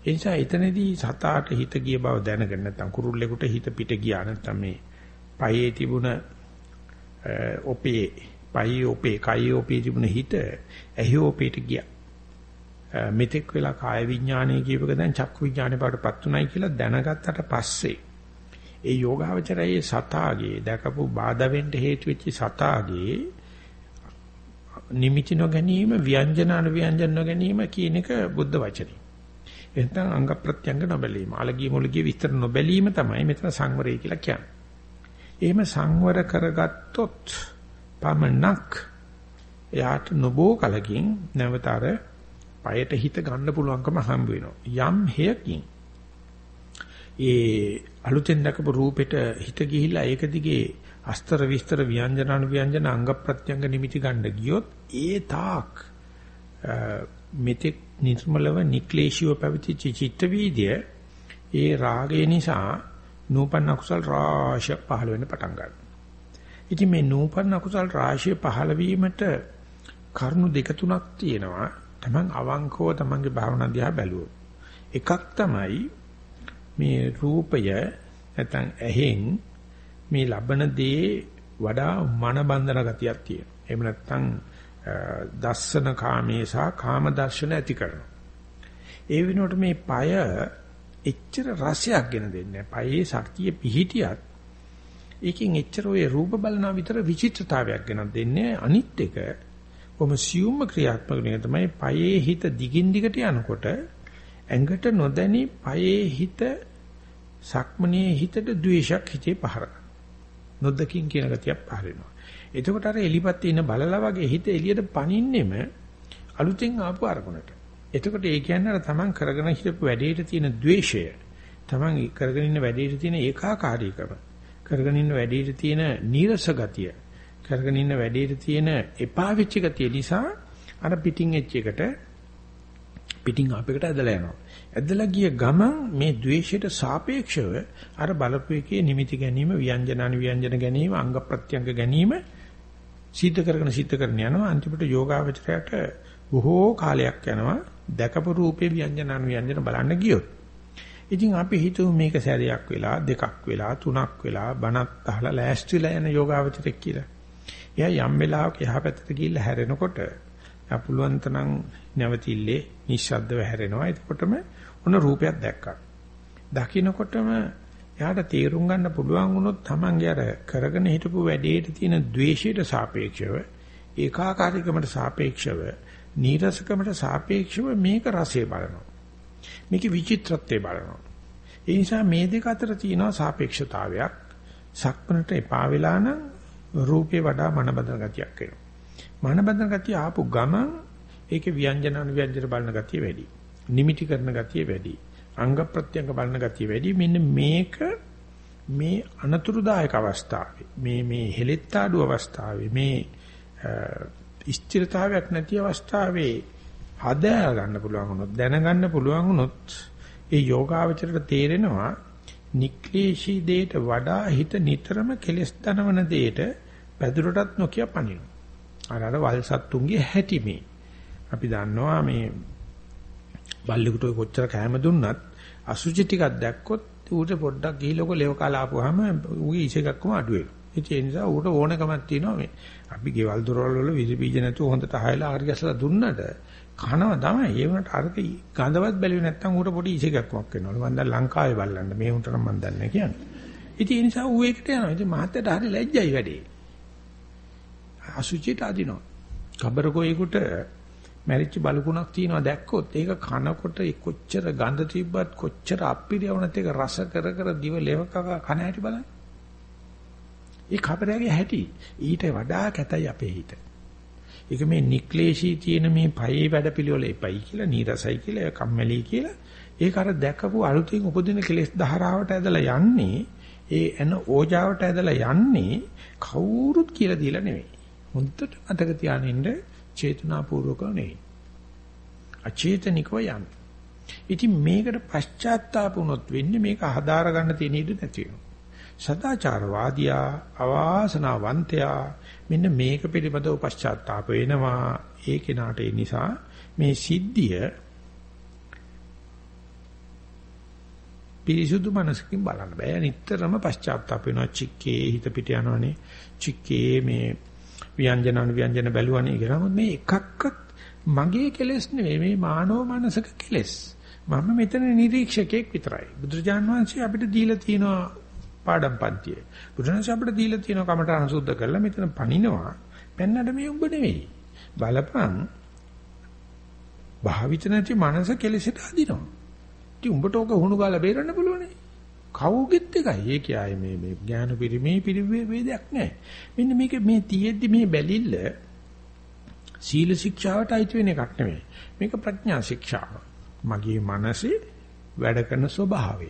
ඒ නිසා එතනදී සතාට හිත ගිය බව දැනගෙන නැත්නම් කුරුල්ලෙකුට හිත පිට ගියා නැත්නම් මේ පයේ තිබුණ ඔපේ පයේ ඔපේ කයේ ඔපේ තිබුණ හිත ඇහි ඔපේට ගියා. මෙතෙක් වෙලා කාය විඥානය කියපක දැන් චක්කු විඥානේ පාටපත් උනායි කියලා දැනගත්තට පස්සේ ඒ යෝගාවචරයේ සතාගේ දැකපු බාධා වෙන්න හේතු වෙච්ච සතාගේ නිමිති නොගැනීම ව්‍යංජන අනුව්‍යංජන නොගැනීම කියන එක බුද්ධ වචනේ. එතන අංග ප්‍රත්‍යංග නොබැලීම. අලගිය මුලගිය විස්තර නොබැලීම තමයි මෙතන සංවරය කියලා කියන්නේ. එහෙම සංවර කරගත්තොත් පමණක් එයාට නොබෝ කලකින් නැවතර පයට හිත ගන්න පුළුවන්කම හම්බ වෙනවා. යම් හේයකින් ඒ අලුතෙන් දැකපු රූපෙට හිත ගිහිල්ලා ඒක දිගේ අස්තර විස්තර ව්‍යංජන අනු ව්‍යංජන අංග ප්‍රත්‍යංග නිමිති ගන්න ගියොත් ඒ තාක් මෙතෙක් නිර්මලව නික්ලේශීව පැවතිච්ච චිත්ත වීදිය ඒ රාගය නිසා නූපන්න අකුසල් රාශියක් පහළ වෙන්න පටන් ගන්නවා. ඉතින් මේ නූපන්න අකුසල් රාශිය පහළ වීමට කරුණු දෙක තුනක් තියෙනවා. Taman අවංකව Tamanගේ භාවනා දිහා බැලුවොත්. එකක් තමයි මේ රූපය නැත්නම් ඇහෙන් මේ ලබන දේ වඩා මන බන්ධන ගතියක් තියෙනවා. එහෙම නැත්නම් දස්සන කාමේ සහ කාම දර්ශන ඇති කරනවා. ඒ වෙනුවට මේ পায় එච්චර රසයක් ගෙන දෙන්නේ නැහැ. පයේ ශක්තිය පිහිටියත් ඒකෙන් එච්චර ඔය රූප බලනා විතර විචිත්‍රතාවයක් ගෙනත් දෙන්නේ අනිත් එක කොහොම සියුම්ම ක්‍රියාත්මක වෙන තමයි පයේ හිත දිගින් දිගට යනකොට ඇඟට නොදැනි පයේ හිත සක්මනේ හිතට ද්වේෂයක් හිතේ පහර නොදකින් කියන ගතියක් පහර වෙනවා. එතකොට අර එලිපත් ඉන්න බලලා වගේ හිත එළියට පනින්නෙම අලුතෙන් ආපු අරමුණට. එතකොට ඒ කියන්නේ අර තමන් කරගෙන හිටපු වැඩේට තියෙන ද්වේෂය, තමන් කරගෙන ඉන්න වැඩේට තියෙන ඒකාකාරීකම, කරගෙන ඉන්න වැඩේට තියෙන නීරස ගතිය, කරගෙන ඉන්න වැඩේට තියෙන එපා වෙච්ච ගතිය නිසා අර පිටින් එච්ච එකට පිටින් අපයකට ඇදලා යනවා. ඇදලා ගිය ගමන් මේ द्वේෂයට සාපේක්ෂව අර බලපු එකේ නිමිති ගැනීම ව්‍යංජන අනුව්‍යංජන ගැනීම අංග ප්‍රත්‍යංග ගැනීම සිද්ධ කරගෙන සිද්ධ කරගෙන යනවා අන්තිමට යෝගාවචරයට බොහෝ කාලයක් යනවා දැකපු රූපේ ව්‍යංජන අනුව්‍යංජන බලන්න ගියොත් ඉතින් අපි හිතුව මේක සැරයක් වෙලා දෙකක් වෙලා තුනක් වෙලා බණක් අහලා ලෑස්තිලා යන යෝගාවචරයක් කියලා. එයා යම් වෙලාවක යහපැත්තට ගිහිල්ලා හැරෙනකොට යා පුළුවන් තරම් නැවතිල්ලේ නිශ්ශබ්දව හැරෙනවා. එතකොටම ඔන්න රූපයක් දැක්කා. දකින්නකොටම එයාට තේරුම් ගන්න පුළුවන් වුණොත් Tamange අර කරගෙන හිටපු වැඩේට තියෙන द्वේෂයට සාපේක්ෂව ඒකාකාරීකමට සාපේක්ෂව නීරසකමට සාපේක්ෂව මේක රසය බලනවා. මේකේ විචිත්‍රත්වය බලනවා. ඒ නිසා මේ දෙක අතර තියෙනවා සාපේක්ෂතාවයක්. සක්මනට එපා වෙලා නම් රූපේ වඩා මනබදන ගතියක් වෙනවා. මනබදන ගතිය ආපු ගමන් ඒකේ ව්‍යංජන අනුව්‍යංජන බලන ගතිය වැඩි. නිමිටි කරන ගතිය වැඩි. අංග ප්‍රත්‍යංග බලන ගතිය වැඩි. මෙන්න මේක මේ අනතුරුදායක අවස්ථාවේ මේ මේ හෙලෙත්තාඩු අවස්ථාවේ මේ ස්ථිරතාවයක් නැති අවස්ථාවේ හදා ගන්න පුළුවන් වුණොත් දැනගන්න පුළුවන් වුණොත් ඒ යෝගාවචරයට තේරෙනවා නික්ලේශී දෙයට වඩා හිත නිතරම කෙලස් දනවන දෙයට පැදුරටත් නොකිය පනිනවා. අර අර වල්සත්තුන්ගේ හැටි මේ. අපි දන්නවා මේ බල්ලෙකුට කොච්චර කැම දුන්නත් අසුචි ටිකක් දැක්කොත් ඌට පොඩ්ඩක් ගිහිල්ලා ඔක ලෙව කාලා ආපුවාම ඌගේ ඉස එකක්ම අඩු වෙනවා. ඒ නිසා ඌට ඕනකමක් තියෙනවා මේ. අපි ගෙවල් දොරවල් වල විසි බීජ නැතුව හොඳට හයලා හරි ගැසලා දුන්නට කනවා තමයි. ඒ වුණාට අරක ගඳවත් බැලුවේ නැත්තම් ඌට පොඩි ඉස එකක්මක් වෙනවලු. මම දැන් ලංකාවේ බලන්න මේ උන්ට නම් මම දන්නේ කියන්නේ. ඉතින් ඒ නිසා ඌ ඒකට යනවා. ඉතින් මහත්තයට හරි ලැජ්ජයි වැඩේ. අසුචිට අදිනවා. කබරකෝයෙකුට මැරිච්ච බලකුණක් තියනවා දැක්කොත් ඒක කනකොට කොච්චර ගඳ තිබ්බත් කොච්චර අප්පිරියවුනත් ඒක රස කර කර දිව ලෙවක කන හැටි බලන්න. ඒ කබරයාගේ හැටි ඊට වඩා කැතයි අපේ හිත. ඒක මේ නික්ලේශී තියෙන මේ පයේ වැඩපිළිවෙල එපයි කියලා නීරසයි කියලා කම්මැලි කියලා ඒක අර දැකපු අලුතින් උපදින කෙලෙස් ධාරාවට ඇදලා යන්නේ ඒ එන ඕජාවට ඇදලා යන්නේ කවුරුත් කියලා දීලා නෙවෙයි. හොඳට මතක තියානින්න චේතනාපූර්වකව නෙවෙයි. අචේතනිකව යන්නේ. ඉතින් මේකට පශ්චාත්තාප වුණොත් වෙන්නේ මේක හදාර ගන්න තියෙන ඉඩ නැති වෙනවා. සදාචාරවාදියා අවාසනාවන්තයා මෙන්න මේක පිළිබඳව පශ්චාත්තාප වෙනවා. ඒ කෙනාට ඒ නිසා මේ සිද්ධිය පිරිසුදු මනසකින් බලන්න බෑ. නිටතරම පශ්චාත්තාප වෙනවා. චික්කේ හිත පිට යනවනේ. චික්කේ මේ ව්‍යංජන අනුව්‍යංජන බැලුවනේ කියලා. මේ එකක්වත් මගේ කෙලෙස් නෙවෙයි මේ මානව මනසක කෙලෙස්. මම මෙතන නිරීක්ෂකෙක් විතරයි. බුදුරජාන් වහන්සේ අපිට දීලා තියෙනවා පාඩම් පන්තියේ. බුදුරජාණන් අපිට දීලා තියෙනවා කමඨාන සුද්ධ කරලා මෙතන පණිනවා. පෙන්නට මේ උඹ නෙවෙයි. බලපං භාවිත නැති මනස කෙලෙසට අදිනවා. ඉතින් උඹට ඕක හුණු ගාලා බේරන්න පුළුවනේ. කවුගෙත් එකයි. ඒක ආයේ මේ මේ ඥාන පිරිමේ පිරිවේ වේදයක් නැහැ. මෙන්න මේක මේ තියෙද්දි මේ බැලිල්ල සීල ශික්ෂාවට අයිති වෙන එකක් නෙමෙයි. මේක ප්‍රඥා ශික්ෂාව. මගේ මනසේ වැඩ කරන ස්වභාවය.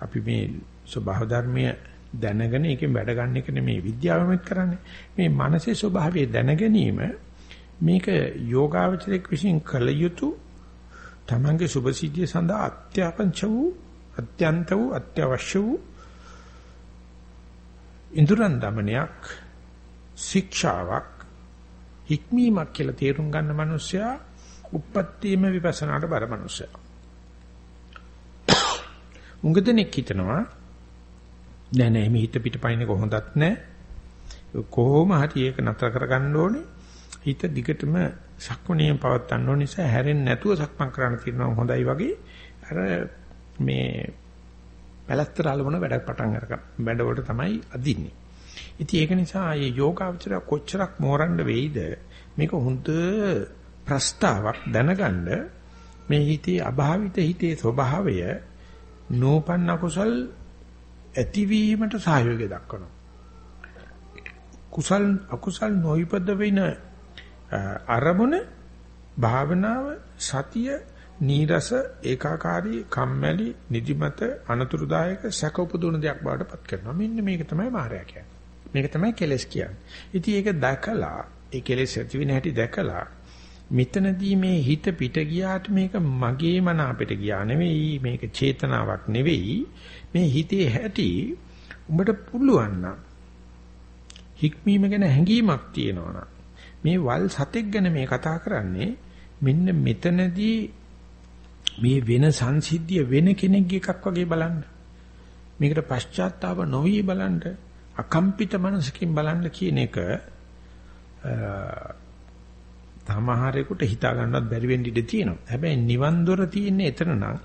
අපි මේ ස්වභාව ධර්මයේ දැනගෙන ඒකෙන් වැඩ ගන්න එක නෙමෙයි විද්‍යාවෙත් කරන්නේ. මේ මනසේ ස්වභාවය දැන ගැනීම මේක යෝගාවචරයක් විසින් කළ යුතු තමන්ගේ සුභසිද්ධිය සඳහා අත්‍යපංච වූ අත්‍යන්ත වූ අත්‍යවශ්‍ය වූ ඉන්ද්‍රයන් දමනයක් ශික්ෂාවක් හික්මීමක් කියලා තේරුම් ගන්න මිනිසයා උප්පත්තියම විපස්සනාට බර මිනිසයා. උඟදෙනෙක් හිතනවා නෑ නෑ මේ හිත පිටපයින් කොහොඳත් නෑ. කොහොම හරි ඒක නතර කරගන්න ඕනේ. හිත දිගටම සක්මණේ පවත්තන්න ඕන නිසා හැරෙන්නේ නැතුව සක්මන් කරන්න තියෙනවා හොඳයි වගේ. අර මේ පැලස්තර අලවන වැඩ පටන් අරගන්න. වැඩවලට තමයි අදින්නේ. ඉතින් ඒක නිසා මේ යෝගාවචර කොච්චරක් මෝරන්න වෙයිද මේක හොඳ ප්‍රස්තාවක් දැනගන්න මේ හිතේ අභාවිත හිතේ ස්වභාවය නෝපන්න කුසල් ඇතිවීමට සහයෝගය දක්වනවා. කුසල් අකුසල් නොයිපද වෙන අරමුණ භාවනාව සතිය නීරස ඒකාකාරී කම්මැලි නිදිමත අනතුරුදායක සැක උපදුන දෙයක් බවට පත් කරනවා. මෙන්න මේක තමයි මායя කියන්නේ. මේක තමයි කෙලස් කියන්නේ. ඉතින් ඒක දැකලා ඒ කෙලස් ඇති වෙන හැටි දැකලා මෙතනදී මේ හිත පිට ගියාට මේක මගේ මන අපිට ගියා නෙවෙයි මේක චේතනාවක් නෙවෙයි මේ හිතේ හැටි උඹට පුළුවන් නම් හික්මීම ගැන හැඟීමක් තියෙනවා මේ වල් සතෙක් ගැන මේ කතා කරන්නේ මෙන්න මෙතනදී මේ වෙන සංසිද්ධිය වෙන කෙනෙක්ගේ එකක් වගේ බලන්න. මේකට පශ්චාත්තාව නොවි බලන්න, අකම්පිත මනසකින් බලන්න කියන එක තමහරෙකුට හිතා ගන්නවත් බැරි වෙන්න ඉඩ තියෙනවා. හැබැයි නිවන් දොර තියෙන්නේ එතන නම්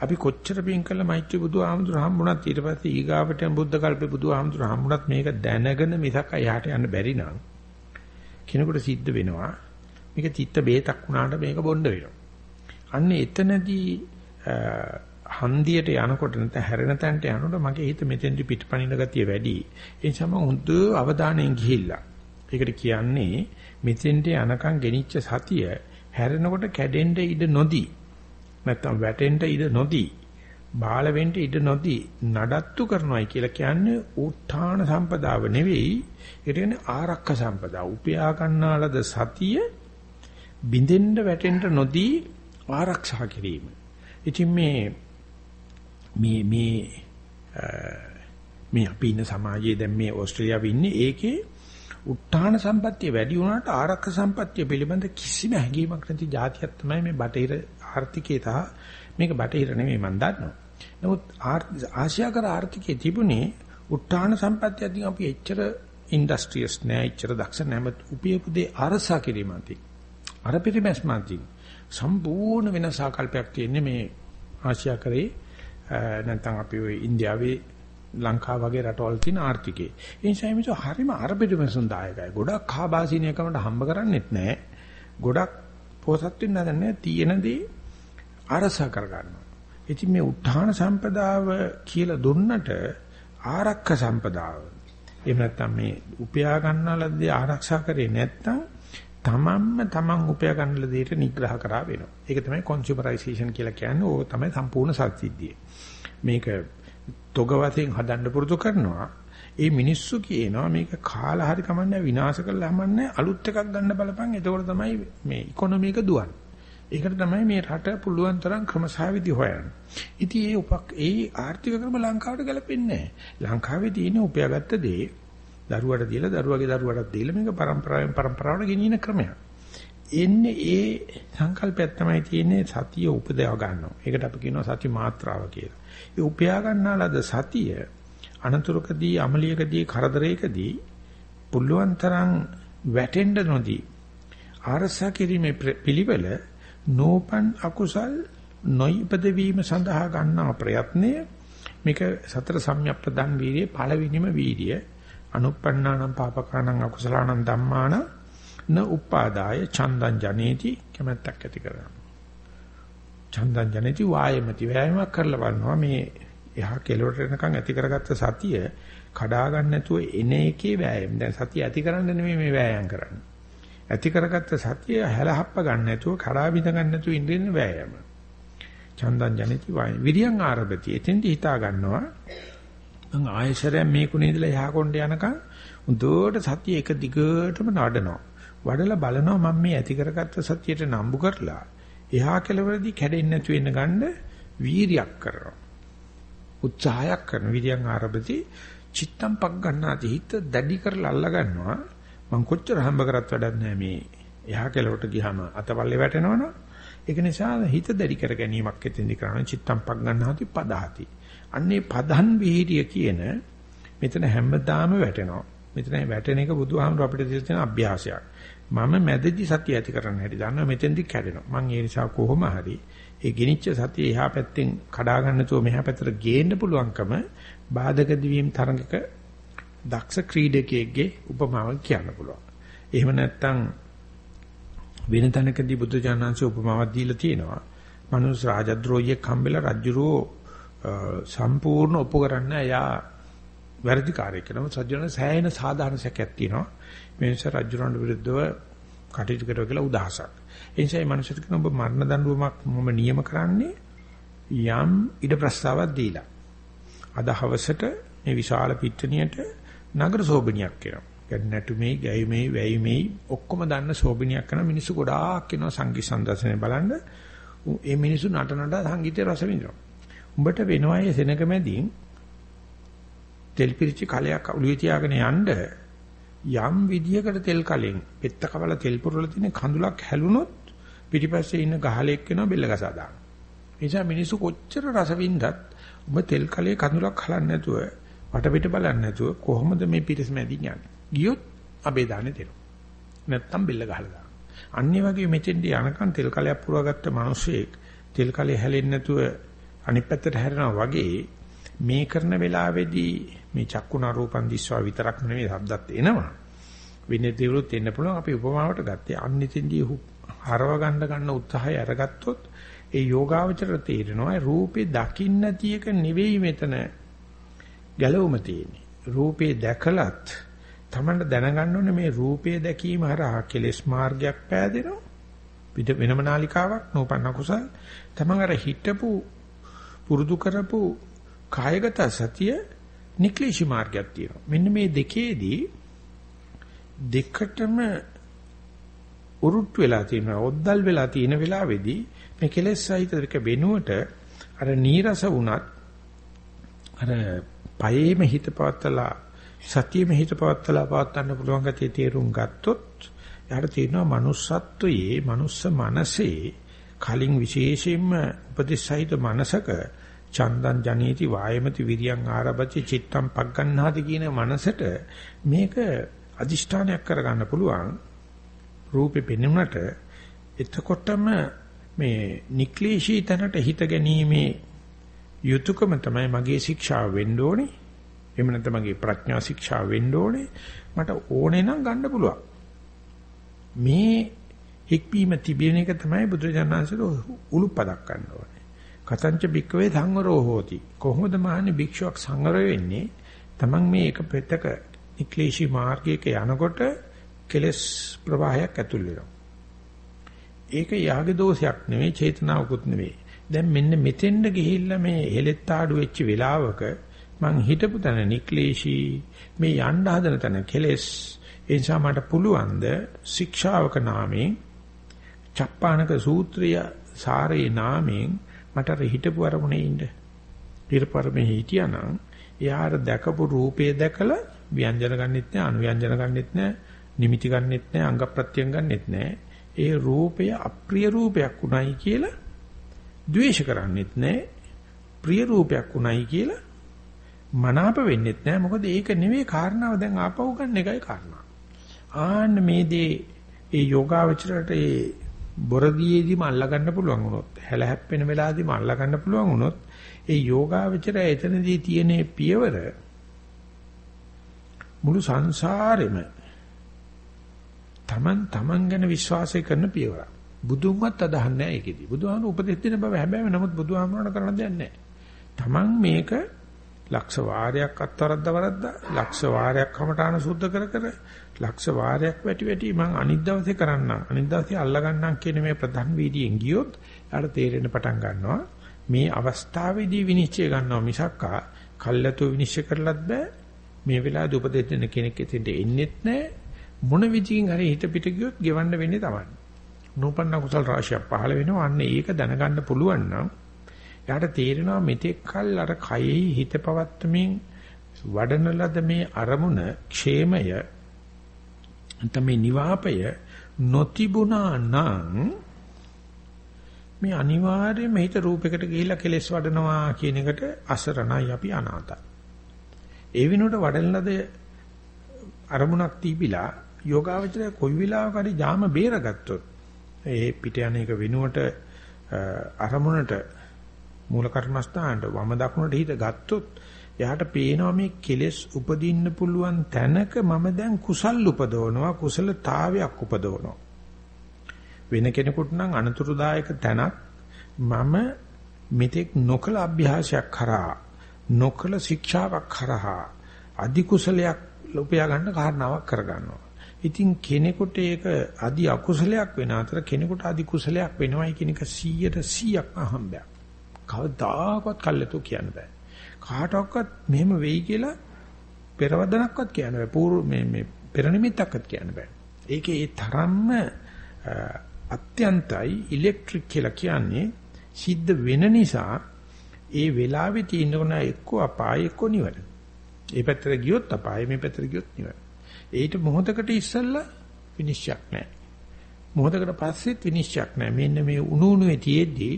අපි කොච්චර පින් කළා මෛත්‍රී බුදු ආමඳුර හම්බුණත් ඊට පස්සේ ඊගාවට බුද්ධ කල්පේ බුදු ආමඳුර හම්බුණත් මේක දැනගෙන මිසක් එහාට යන්න බැරි නම් කෙනෙකුට සිද්ධ වෙනවා මේක තිත්ත බේතක් වුණාට මේක බොණ්ඩ වෙනවා. අන්න එතනදී හන්දියට යනකොට නැත්නම් හැරෙන තැනට යනකොට මගේ හිත මෙතෙන්දි පිටපණින ගතිය වැඩි. ඒ නිසා මම හොඳ අවධානයෙන් ගිහිල්ලා. ඒකට කියන්නේ මෙතෙන්ට යනකම් ගෙනිච්ච සතිය හැරෙනකොට කැඩෙන්න ඉඩ නොදී නැත්නම් වැටෙන්න ඉඩ නොදී බාල වෙන්න ඉඩ නොදී නඩත්තු කරනවායි කියලා කියන්නේ උත්ථාන සම්පදාව නෙවෙයි. ඒ කියන්නේ ආරක්ක සම්පදාව. උපයා ගන්නාලද සතිය බින්දෙන්න වැටෙන්න නොදී ආරක්ෂා කිරීම. ඉතින් මේ මේ මේ මේ අපි ඉන්න සමාජයේ දැන් මේ ඕස්ට්‍රේලියාවේ ඉන්නේ ඒකේ උත්හාන සම්පත්තිය වැඩි වුණාට ආරක්ෂක සම්පත්තිය පිළිබඳ කිසිම හැඟීමක් නැති જાතියක් තමයි මේ බටහිර ආර්ථිකය තහ මේක බටහිර නෙමෙයි මම දන්නවා. නමුත් ආසියාකර ආර්ථිකයේ තිබුණේ උත්හාන සම්පත්තිය අදින් අපි එච්චර ඉන්ඩස්ට්‍රියස් නෑ එච්චර දක්ෂ නැමත් උපයපු දේ අරසා කිරීමන්ති. අර පිටිමැස්මන්ති සම්පූර්ණ වෙනස ආකල්පයක් තියෙන්නේ මේ ආසියාකරේ නැත්නම් අපි ওই ඉන්දියාවේ ලංකාව වගේ රටවල් තියෙන ආර්ථිකේ. ඒ නිසා මේක හරිම අරබිඩමසුන් දායකයි. ගොඩක් කාබාසිනියකමට හම්බ කරන්නේත් නැහැ. ගොඩක් පොසත් වෙන්න හදන්නේ තියෙනදී අරස කර ගන්නවා. ඉතින් මේ උත්හාන සම්පදාව කියලා දුන්නට ආරක්ක සම්පදාව. එහෙම නැත්නම් මේ උපයා ගන්නලදී ආරක්ෂා කරේ නැත්නම් තමන්ම තමන් උපයා ගන්නල දෙයට නිග්‍රහ කරා වෙනවා. ඒක තමයි කොන්සියුමරයිසේෂන් කියලා කියන්නේ. ඕක තමයි සම්පූර්ණ සත්‍යද්ධිය. මේක තොග වශයෙන් හදන්න පුරුදු කරනවා. ඒ මිනිස්සු කියනවා මේක කාලා හරි කමන්නේ විනාශ කරලා හමන්නේ අලුත් එකක් ගන්න බලපන්. එතකොට තමයි මේ ඉකොනොමි එක දුවන්නේ. ඒකට තමයි මේ රට පුළුවන් තරම් ක්‍රමසාවිදි හොයන්නේ. ඉතින් ඒ උපක් ඒ ආර්ථික ක්‍රම ලංකාවට ගැලපෙන්නේ නැහැ. ලංකාවේ තියෙන උපයාගත්ත දේ දරුවාට දීලා දරුවාගේ දරුවාටත් දීලා මේක પરම්පරාවෙන් પરම්පරාවට ගෙනියන ක්‍රමයක්. එන්නේ ඒ සංකල්පයක් තමයි තියෙන්නේ සතිය උපදව ගන්නවා. ඒකට අපි කියනවා සති මාත්‍රාව කියලා. ඒ උපයා ගන්නාලද සතිය අනතුරුකදී අමලියකදී කරදරයකදී පුළුවන් තරම් වැටෙන්න නොදී ආරසා කිරීමේ පිළිවෙල නෝපන් අකුසල් නොයිපදවීම සඳහා ගන්නා ප්‍රයත්නය මේක සතර සම්‍යක්පදන් වීර්යයේ පළවෙනිම වීර්යය අනුප්පන්නානම් පාපකානම් අකුසලානම් ධම්මාන න උපාදාය චන්දං ජනේති කැමැත්තක් ඇති කරගන්න. චන්දං ජනේති වායමති වෑයමක් කරලා බලනවා මේ එහා කෙලවරට එනකන් ඇති කරගත්ත සතිය කඩා ගන්න නැතුව එන එකේ වෑයම. දැන් සතිය ඇති කරන්න නෙමෙයි මේ වෑයම් කරන්නේ. ඇති කරගත්ත සතිය හැලහප්ප ගන්න නැතුව කඩා බිඳ ගන්න නැතුව ඉඳින්න වෑයම. චන්දං ජනේති වාය. විරියං ආරභති. එතෙන්දි හිතා ගන්නවා මං ආයෙසරයක් මේ කුණේ ඉඳලා එහා කොණ්ඩ යනකම් උදේට සතිය එක දිගටම නඩනවා. වඩලා බලනවා මම මේ ඇති කරගත්ත සතියට නම්බු කරලා එහා කෙළවරදී කැඩෙන්නේ නැතු වෙන ගන්න වීරියක් කරනවා. උත්සාහයක් කරන විරියන් ආරම්භදී චිත්තම් පක් ගන්නාති හිත දැඩි කරලා අල්ල ගන්නවා. මං කොච්චර හම්බ කරත් වැඩක් නැහැ මේ එහා කෙළවරට ගියාම අතපල්ලේ වැටෙනවනේ. ඒක නිසා හිත දැඩි කර ගැනීමක් එතෙන්දි කරන චිත්තම් පක් ගන්නාති පදහති. අන්නේ පදන් වීර්ය කියන මෙතන හැමදාම වැටෙනවා. මෙතන වැටෙන එක බුදුහාමුදුර අපිට දෙන්න තියෙන අභ්‍යාසයක්. මම මැදදී සතිය ඇති කරන්න හැටි දන්නවා මෙතෙන්දි කැඩෙනවා. මම ඒ නිසා කොහොම හරි ඒ ගිනිච්ච සතිය එහා පැත්තෙන් කඩා ගන්න තුව මෙහා පැත්තට ගේන්න පුළුවන්කම බාධක දිවීම් තරඟක දක්ෂ ක්‍රීඩකයෙක්ගේ උපමාවක් කියන්න පුළුවන්. එහෙම නැත්නම් වෙන තැනකදී බුදු ජානන්සේ උපමාවක් දීලා තියෙනවා. මනුස්ස රාජද්‍රෝහියෙක් හම්බෙලා රජුරෝ සම්පූර්ණ ඔප්පු කරන්න එයා වැරදිකාරයෙක් වෙනවා. සජ්ජන සෑහෙන සාධාරණ සැකයක් තියෙනවා. මේ නිසා රජුරන්ට විරුද්ධව කටයුතු කරනවා කියලා උදාහසක්. ඒ නිසා මේ මනුස්සයට කියන ඔබ මරණ දඬුවමක් මම නියම කරන්නේ යම් ඉඩ ප්‍රස්තාවක් දීලා. අද හවසට මේ විශාල පිට්ටනියට නගර සෝබනියක් වෙනවා. කියන්නේ නැටුමේ, ගැයීමේ, වැයීමේ ඔක්කොම දන්න සෝබනියක් කරන මිනිස්සු ගොඩාක් වෙනවා සංගීත සම්දර්ශනය බලන්න. මේ මිනිස්සු නට නට සංගීතය රස විඳිනවා. උඹට වෙනවා ඒ සෙනග මැදින් තෙල් පිරිච්ච කලයක් ඔළුවේ තියාගෙන යන්න යම් විදියකට තෙල් කලෙන් පෙත්ත කවල තෙල් පුරවල තියෙන කඳුලක් හැලුනොත් පිටිපස්සේ ඉන්න ගහලෙක් වෙනවා බෙල්ල ගසා දාන. ඒ නිසා මිනිස්සු කොච්චර රස වින්දත් ඔබ තෙල් කලේ කඳුලක් හලන්නේ නැතුව වටපිට බලන්නේ නැතුව කොහොමද මේ පිටිස් මැදින් යන්නේ? ගියොත් අබේ දාන්නේ දෙනවා. නැත්තම් බෙල්ල ගහලා දානවා. අන්නේ වගේ මෙතෙන්දී යනකම් තෙල් කලයක් පුරවගත්ත මිනිස්සෙක් තෙල් කලේ හැලෙන්නේ නැතුව අනිත් පැත්තට හැරෙනවා වගේ මේ කරන වෙලාවේදී මේ චක්කුණ රූපන් දිස්වා විතරක් නෙමෙයි શબ્දත් එනවා. විනේ දේවලුත් එන්න පුළුවන් අපි උපමාවට ගත්තේ අන්නිතින්දී හරව ගන්න ගන්න උත්සාහය අරගත්තොත් ඒ යෝගාවචර තේරෙනවා රූපේ දකින්න තියක නෙවෙයි මෙතන ගැලවුම තියෙන්නේ. රූපේ දැකලත් තමන්න දැනගන්න ඕනේ මේ රූපේ දැකීම හරහා කෙලෙස් මාර්ගයක් පෑදෙනවා. පිට වෙනම නාලිකාවක් නෝපන්න කුසල් තමන් අර හිටපු පුරුදු කරපු කායගත සතිය නික්ලේශී මාර්ගයක් තියෙනවා. මෙන්න මේ දෙකේදී දෙකටම උරුට්ට වෙලා තියෙනවා ඔද්දල් වෙලා තියෙන වෙලාවේදී මේ කෙලෙස් සහිත එක වෙනුවට අර නීරස වුණත් අර පයේම හිත පවත්තලා සතියෙම හිත පවත්තලා පවත්තන්න පුළුවන් ගැතිය තේරුම් ගත්තොත් යාට තියෙනවා manussත්වයේ manuss මනසේ කලින් විශේෂයෙන්ම උපදේශයිත මනසක චන්දං ජනේති වායමති විරියං ආරබති චිත්තං පග්ගණ්හාති කියන මනසට මේක අදිෂ්ඨානයක් කරගන්න පුළුවන්. රූපේ පෙනුනට එතකොටම මේ නික්ලේශී තැනට හිත ගැනීමේ යුතුයකම තමයි මගේ ශික්ෂාව වෙන්න ඕනේ. එහෙම නැත්නම් මගේ ප්‍රඥා ශික්ෂාව වෙන්න ඕනේ. මට ඕනේ නම් ගන්න පුළුවන්. මේ හික්පීම තිබෙන එක තමයි බුදුරජාණන්සේට උලුප්පදක් ගන්න ඕනේ. කතංච බික්කවේ සංවරෝ හෝති. කොහොමද මහන්නේ භික්ෂුවක් සංවර වෙන්නේ? Taman මේ එක පෙතක නික්ලේශී මාර්ගයක යනකොට කෙලස් ප්‍රවාහයක් ඇතුල් වෙනවා. ඒක යාගේ දෝෂයක් නෙවෙයි චේතනාවකුත් නෙවෙයි දැන් මෙන්න මෙතෙන්ද ගිහිල්ලා මේ හෙලෙත්තාඩු වෙච්ච වෙලාවක මං හිතපු තැන නික්ලේශී මේ යන්න හදන තැන කෙලස් ඒ නිසා මට පුළුවන් ද ශික්ෂාවක නාමයෙන් චප්පානක සූත්‍රය සාරේ නාමයෙන් මට අර හිතපු අරමුණේ ඉන්න. ඊර්පරමේ හිටියානම් එයාට දැකපු රූපය දැකලා ව්‍යංජන ගන්නෙත් නෑ අනුව්‍යංජන ගන්නෙත් නෑ නිමිති ගන්නෙත් නෑ අංග ප්‍රත්‍යංග ගන්නෙත් නෑ. ඒ රූපය අප්‍රිය රූපයක් උණයි කියලා ද්වේෂ කරන්නෙත් නෑ. ප්‍රිය රූපයක් උණයි කියලා මනාප වෙන්නෙත් නෑ. මොකද ඒක නෙවෙයි කාරණාව දැන් ආපහු ගන්න එකයි කාරණාව. ආන්න මේ දේ ඒ යෝගාවචරයට ඒ බොරදියේදීම අල්ලා ගන්න පුළුවන් වුණොත් හැල හැප්පෙන වෙලාවදීම අල්ලා ගන්න පුළුවන් වුණොත් ඒ යෝගාවචරය එතනදී තියෙන පියවර මුළු සංසාරෙම තමන් තමන් ගැන විශ්වාසය කරන පියවර. බුදුන්වත් අදහන්නේ නැහැ ඒකෙදි. බුදුහාමුදුරු උපදෙස් දෙන බව හැබැයි නමුත් බුදුහාමුදුරණ කරන්න දෙයක් නැහැ. තමන් මේක ලක්ෂ වාරයක් අත්වරද්ද වරද්ද ලක්ෂ වාරයක් කමඨාන සුද්ධ කර කර ලක්ෂ වාරයක් වැටි වැටි මං අනිත් දවසේ කරන්නම්. අනිත් දවසේ අල්ල ගන්නම් කියන මේ ප්‍රධාන වීදියෙන් ගියොත් යාට තේරෙන්න පටන් ගන්නවා. මේ අවස්ථාවේදී විනිශ්චය ගන්නවා මිසක්කා කල්ැතු විනිශ්චය කරලත් බෑ. මේ වෙලාවේ උපදෙස් දෙන කෙනෙක් එතෙන්ට එන්නෙත් නෑ. මොන විදිහින් හරි හිත පිට ගියොත් ගෙවන්න වෙන්නේ තමයි නූපන්න කුසල රාශියක් පහළ වෙනවා. අන්න ඒක දැනගන්න පුළුවන් නම් යාට තේරෙනවා මෙතෙක් කල් අර කයෙහි හිත පවත්තමින් වඩන ලද මේ අරමුණ ക്ഷേමය නැත්නම් මේ නිවාපය නොතිබුණා නම් මේ අනිවාර්යයෙන්ම හිත රූපයකට ගිහිලා කෙලස් වඩනවා කියන එකට අසරණයි අපි අනාතයි. ඒ විනෝඩ වඩලනද අරමුණක් තීපිලා යෝගාවචරය කොයි වෙලාවක හරි ජාම බේරගත්තොත් ඒ පිට යන එක වෙනුවට අරමුණට මූල කර්මස්ථානට වම දකුණට හිත ගත්තොත් එයාට පේනවා මේ කෙලෙස් උපදින්න පුළුවන් තැනක මම දැන් කුසල් උපදවනවා කුසලතාවයක් උපදවනවා වෙන කෙනෙකුට නම් අනතුරුදායක තැනක් මම මෙතෙක් නොකල අභ්‍යාසයක් කරා නොකල ශික්ෂාවක් කරා අධි කුසලයක් උපයා ගන්න කාරණාවක් කරගන්නවා. ඉතින් කෙනෙකුට ඒක අධි අකුසලයක් වෙන අතර කෙනෙකුට අධි කුසලයක් වෙනවයි කියන එක 100ට 100ක් අහම්බයක්. කවදාකවත් කල්ලාතු කියන්න බෑ. කාටවත් මෙහෙම වෙයි කියලා පෙරවදනක්වත් කියන්න බෑ. පූර්ව මේ මේ පෙර නිමිත්තක්වත් කියන්න බෑ. ඒකේ ඒ තරම්ම අත්‍යන්තයි ඉලෙක්ට්‍රික් කියලා කියන්නේ සිද්ධ වෙන නිසා ඒ වෙලාවේ තියෙනකොන එක්ක අපාය එක්ක නිවන. ඒ පැත්තට ගියොත් අපාය මේ පැත්තට ගියොත් නිවන. ඒිට මොහොතකට ඉස්සෙල්ලා විනිශ්චයක් නැහැ. මොහොතකට පස්සෙත් විනිශ්චයක් නැහැ. මෙන්න මේ උණු උණුවේ තියෙද්දී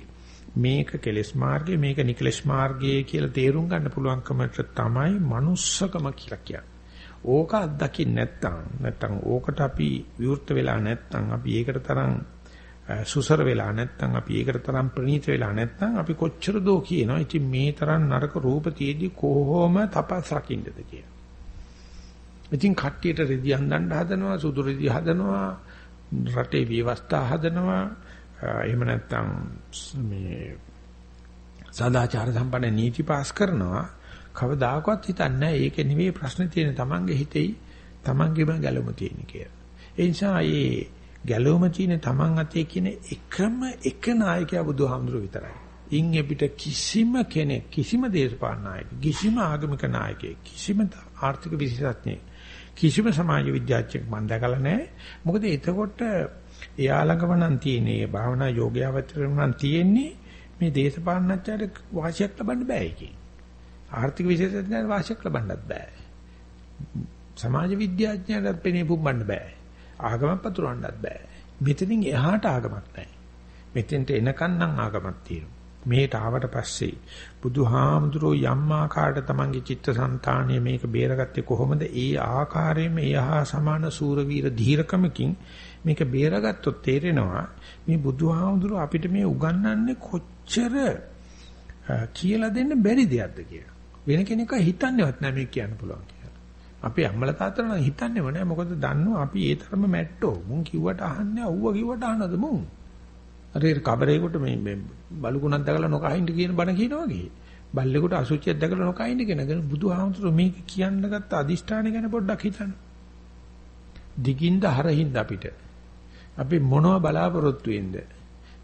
මේක කෙලස් මාර්ගය මේක නිකලස් මාර්ගය කියලා තේරුම් ගන්න පුළුවන්කමට තමයි manussකම කියලා කියන්නේ. ඕක අත්දකින්න නැත්නම් නැත්නම් ඕකට අපි විවෘත වෙලා නැත්නම් අපි ඒකට තරම් සුසර වෙලා නැත්නම් අපි ඒකට තරම් ප්‍රණීත වෙලා නැත්නම් අපි කොච්චර දෝ කියනවා ඉතින් මේ තරම් නරක රූප තියේදී කොහොම තපස් රකින්නද කියලා. ඉතින් කට්ටියට රෙදි හඳන්න හදනවා සුදු රෙදි හදනවා රටේ ව්‍යවස්ථා හදනවා එහෙම නැත්නම් මේ සදාචාර සම්පන්න නීති පාස් කරනවා කවදාකවත් හිතන්නේ නැහැ ඒක නෙවෙයි ප්‍රශ්නේ තියෙන තමන්ගේ හිතෙයි තමන්ගේම ගැළවම තියෙන කියලා. ඒ නිසා මේ ගැළවම තියෙන තමන් අතේ කියන එකම එක නායකයා බුදුහාමුදුරුවෝ විතරයි. ඉන් එපිට කිසිම කෙනෙක් කිසිම දේශපාලන නායක කිසිම ආගමික නායකයෙක් කිසිම ආර්ථික විශේෂඥයෙක් කිසිම සමාජ විද්‍යාඥයෙක් මම දැකලා නැහැ. මොකද එතකොට එයා ළඟම නම් තියෙන්නේ භාවනා යෝග්‍යවචරණ නම් තියෙන්නේ මේ දේශපාලනඥයට වාසියක් ලබන්න බෑ ඒකේ. ආර්ථික විශේෂඥයට වාසියක් ලබන්නත් බෑ. සමාජ විද්‍යාඥයට පෙනේ පුම්බන්න බෑ. ආගමක් පතුරවන්නත් බෑ. මෙතනින් එහාට ආගමක් නැහැ. මෙතෙන්ට එනකන් නම් ආගමක් තියෙනවා. මේට ආවට පස්සේ බුදුහාමුදුරෝ යම් ආකාරයට තමන්ගේ චිත්තසංතානය මේක බේරගත්තේ කොහොමද? ඒ ආකාරයෙන්ම එහා සමාන සූරවීර ධීරකමකින් මේක බේරගත්තොත් තේරෙනවා මේ බුදුහාමුදුරෝ අපිට මේ උගන්වන්නේ කොච්චර කියලා දෙන්න බැරි දෙයක්ද කියලා. වෙන කෙනෙක් හිතන්නේවත් නැහැ මේ කියන්න පුළුවන් කියලා. අපි අම්මලා තාත්තලා නම් හිතන්නේම නැහැ මොකද දන්නවා අපි ඒ තරම මැට්ටෝ. මුන් කිව්වට අහන්නේ අවුව කිව්වට අහනද මුන්? අර ඒ කබරේකට මේ මේ බලුකුණක් දැකලා නොකහින්ද කියන බණ කියනවා වගේ. බල්ලෙකුට අසුචියක් දැකලා නොකහින්ද කියන බුදුහාමුදුරුවෝ මේක කියන්න ගත්ත අදිෂ්ඨානය ගැන පොඩ්ඩක් හිතන්න. දිගින්ද හරින්ද අපිට. අපි මොනව බලාපොරොත්තු වෙන්ද?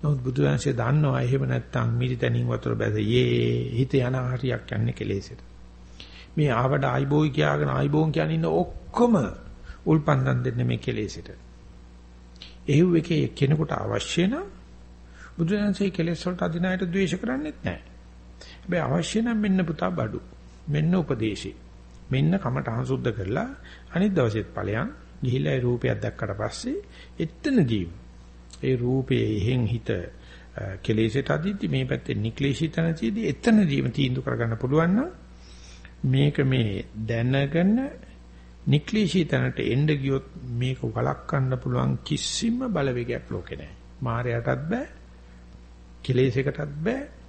නමුත් බුදුහන්සේ දන්නවා එහෙම නැත්තම් මිරිතනින් වතුර බැසයේ හිත යන හරියක් යන්නේ කෙලෙසට. මේ ආවඩ ආයිබෝයි කියාගෙන ආයිබෝන් කියන ඉන්න ඔක්කොම උල්පන්දම් දෙන්නේ මේ කෙලෙසට. එහෙව් එකේ කෙනෙකුට අවශ්‍ය නම් බුදුරජාණන්සේ කෙලෙස් වලට අදිනායට ද්වේෂ කරන්නේත් නැහැ. හැබැයි අවශ්‍ය නම් මෙන්න පුතා බඩු. මෙන්න උපදේශي. මෙන්න කමටහන් සුද්ධ කරලා අනිත් දවසෙත් ඵලයන් ගිහිල්ලා ඒ රූපයක් දැක්කට පස්සේ එතනදී ඒ රූපයේ එහෙන් හිත කෙලෙසට අදිද්දි මේ පැත්තේ නික්ලේශී තනතියදී එතනදීම තීන්දුව කරගන්න පුළුවන් නම් මේක මේ දැනගෙන නික්ලේශී තනට එන්න ගියොත් මේක වළක්වන්න පුළුවන් කිසිම බලවේගයක් ලෝකේ නැහැ. මායයටත් බෑ කෙලෙසයකටත් බෑ.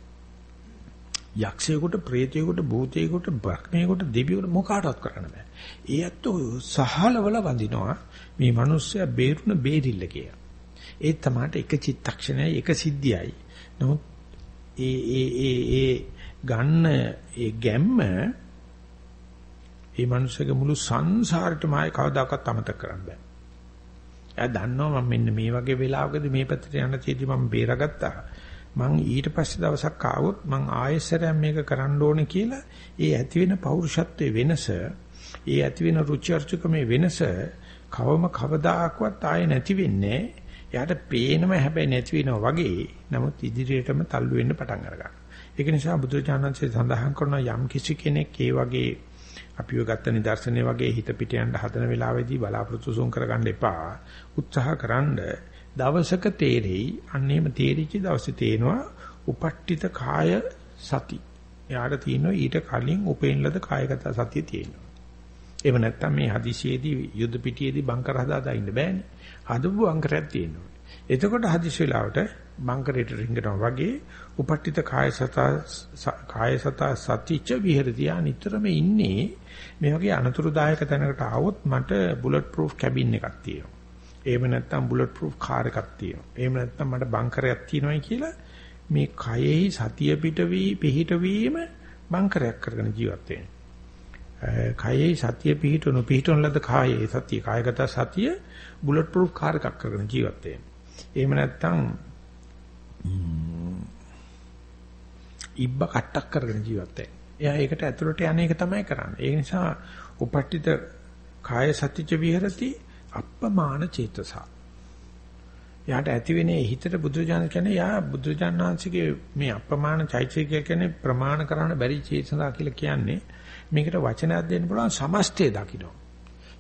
යක්ෂයෙකුට, ප්‍රේතයෙකුට, භූතයෙකුට, බ්‍රහ්මයෙකුට, දෙවියෙකුට මොකාටවත් කරන්න බෑ. ඒ ඇත්තෝ සහලවල වඳිනවා මේ මිනිස්සයා බේරුණ බේරිල්ල කියලා. ඒ තමයි එක චිත්තක්ෂණයයි එක සිද්ධියයි. නමුත් ඒ ඒ ඒ ඒ ගන්න ඒ ගැම්ම ඒ මිනිස්සගේ මුළු සංසාරෙටම ආයේ කවදාකවත් අමතක කරන්න බෑ. එයා දන්නවා මම මෙන්න මේ වගේ වෙලාවකදී මේ පැත්තට යන චේති මම බේරගත්තා. මං ඊට පස්සේ දවසක් ආවොත් මං ආයෙසරයක් මේක කරන්න ඕනේ කියලා ඒ ඇති වෙන පෞරුෂත්වයේ වෙනස ඒ ඇති වෙන රුචි අරුචිකමේ වෙනස කවම කවදාකවත් ආයෙ නැති වෙන්නේ එයාට පේනම හැබැයි නැති වෙනවා වගේ. නමුත් ඉදිරියටම තල්ලු වෙන්න පටන් අරගන්නවා ඒක නිසා බුදුරජාණන්සේ සඳහන් කරන යම් කිසි කෙනෙක් ඒ වගේ අපිව ගත්ත නිදර්ශනය වගේ හිත පිට යන්න හදන වෙලාවෙදී බලාපොරොත්තු සුන් කරගන්න එපා. උත්සාහ කරන්නේ දවසක තේරෙයි අන්නේම තේරිච්ච දවසේ තේනවා උපට්ඨිත කාය සති. එයාට තියෙනවා ඊට කලින් උපේන ලද කායගත සතිය තියෙනවා. එහෙම නැත්නම් මේ හදිසියේදී යුද්ධ පිටියේදී බංකර හදාදා ඉන්න බෑනේ. හදපු බංකරයක් තියෙනවා. එතකොට හදිස් වෙලාවට බංකරේට රිංගනවා වගේ උපට්ඨිත කාය සත කාය සත සතිච්ච විහෙරතිය නිතරම ඉන්නේ මේ වගේ අනතුරුදායක තැනකට ආවොත් මට බුලට් ප්‍රූෆ් කැබින් එකක් තියෙනවා. එහෙම නැත්නම් බුලට් ප්‍රූෆ් කාර් එකක් තියෙනවා. එහෙම නැත්නම් මට බංකරයක් තියෙනවායි කියලා මේ කයෙහි සතිය පිට වී පිහිට වීම බංකරයක් කරගෙන ජීවත් වෙනවා. කයෙහි සතිය පිහිටුණු පිහිටුණු ලද කායේ සතිය කායගත සතිය බුලට් ප්‍රූෆ් කාර් එකක් කරගෙන ජීවත් වෙනවා. එහෙම නැත්නම් ඉබ්බ කට්ටක් කරගෙන ජීවත් වෙනවා. එයා ඒකට ඇතුළට යන එක තමයි කරන්නේ. ඒ නිසා උපට්ඨිත කාය සතිච විහෙරති අප්පමාන චේතසා. යාට ඇති වෙන්නේ හිතට බුදුරජාණන් කියන්නේ යා බුදුරජාණන් වහන්සේගේ මේ අප්පමාන චෛතසිකය කියන්නේ ප්‍රමාණ කරන්න බැරි චේතනා කියලා කියන්නේ මේකට වචනයක් දෙන්න පුළුවන් සමස්තය දකින්න.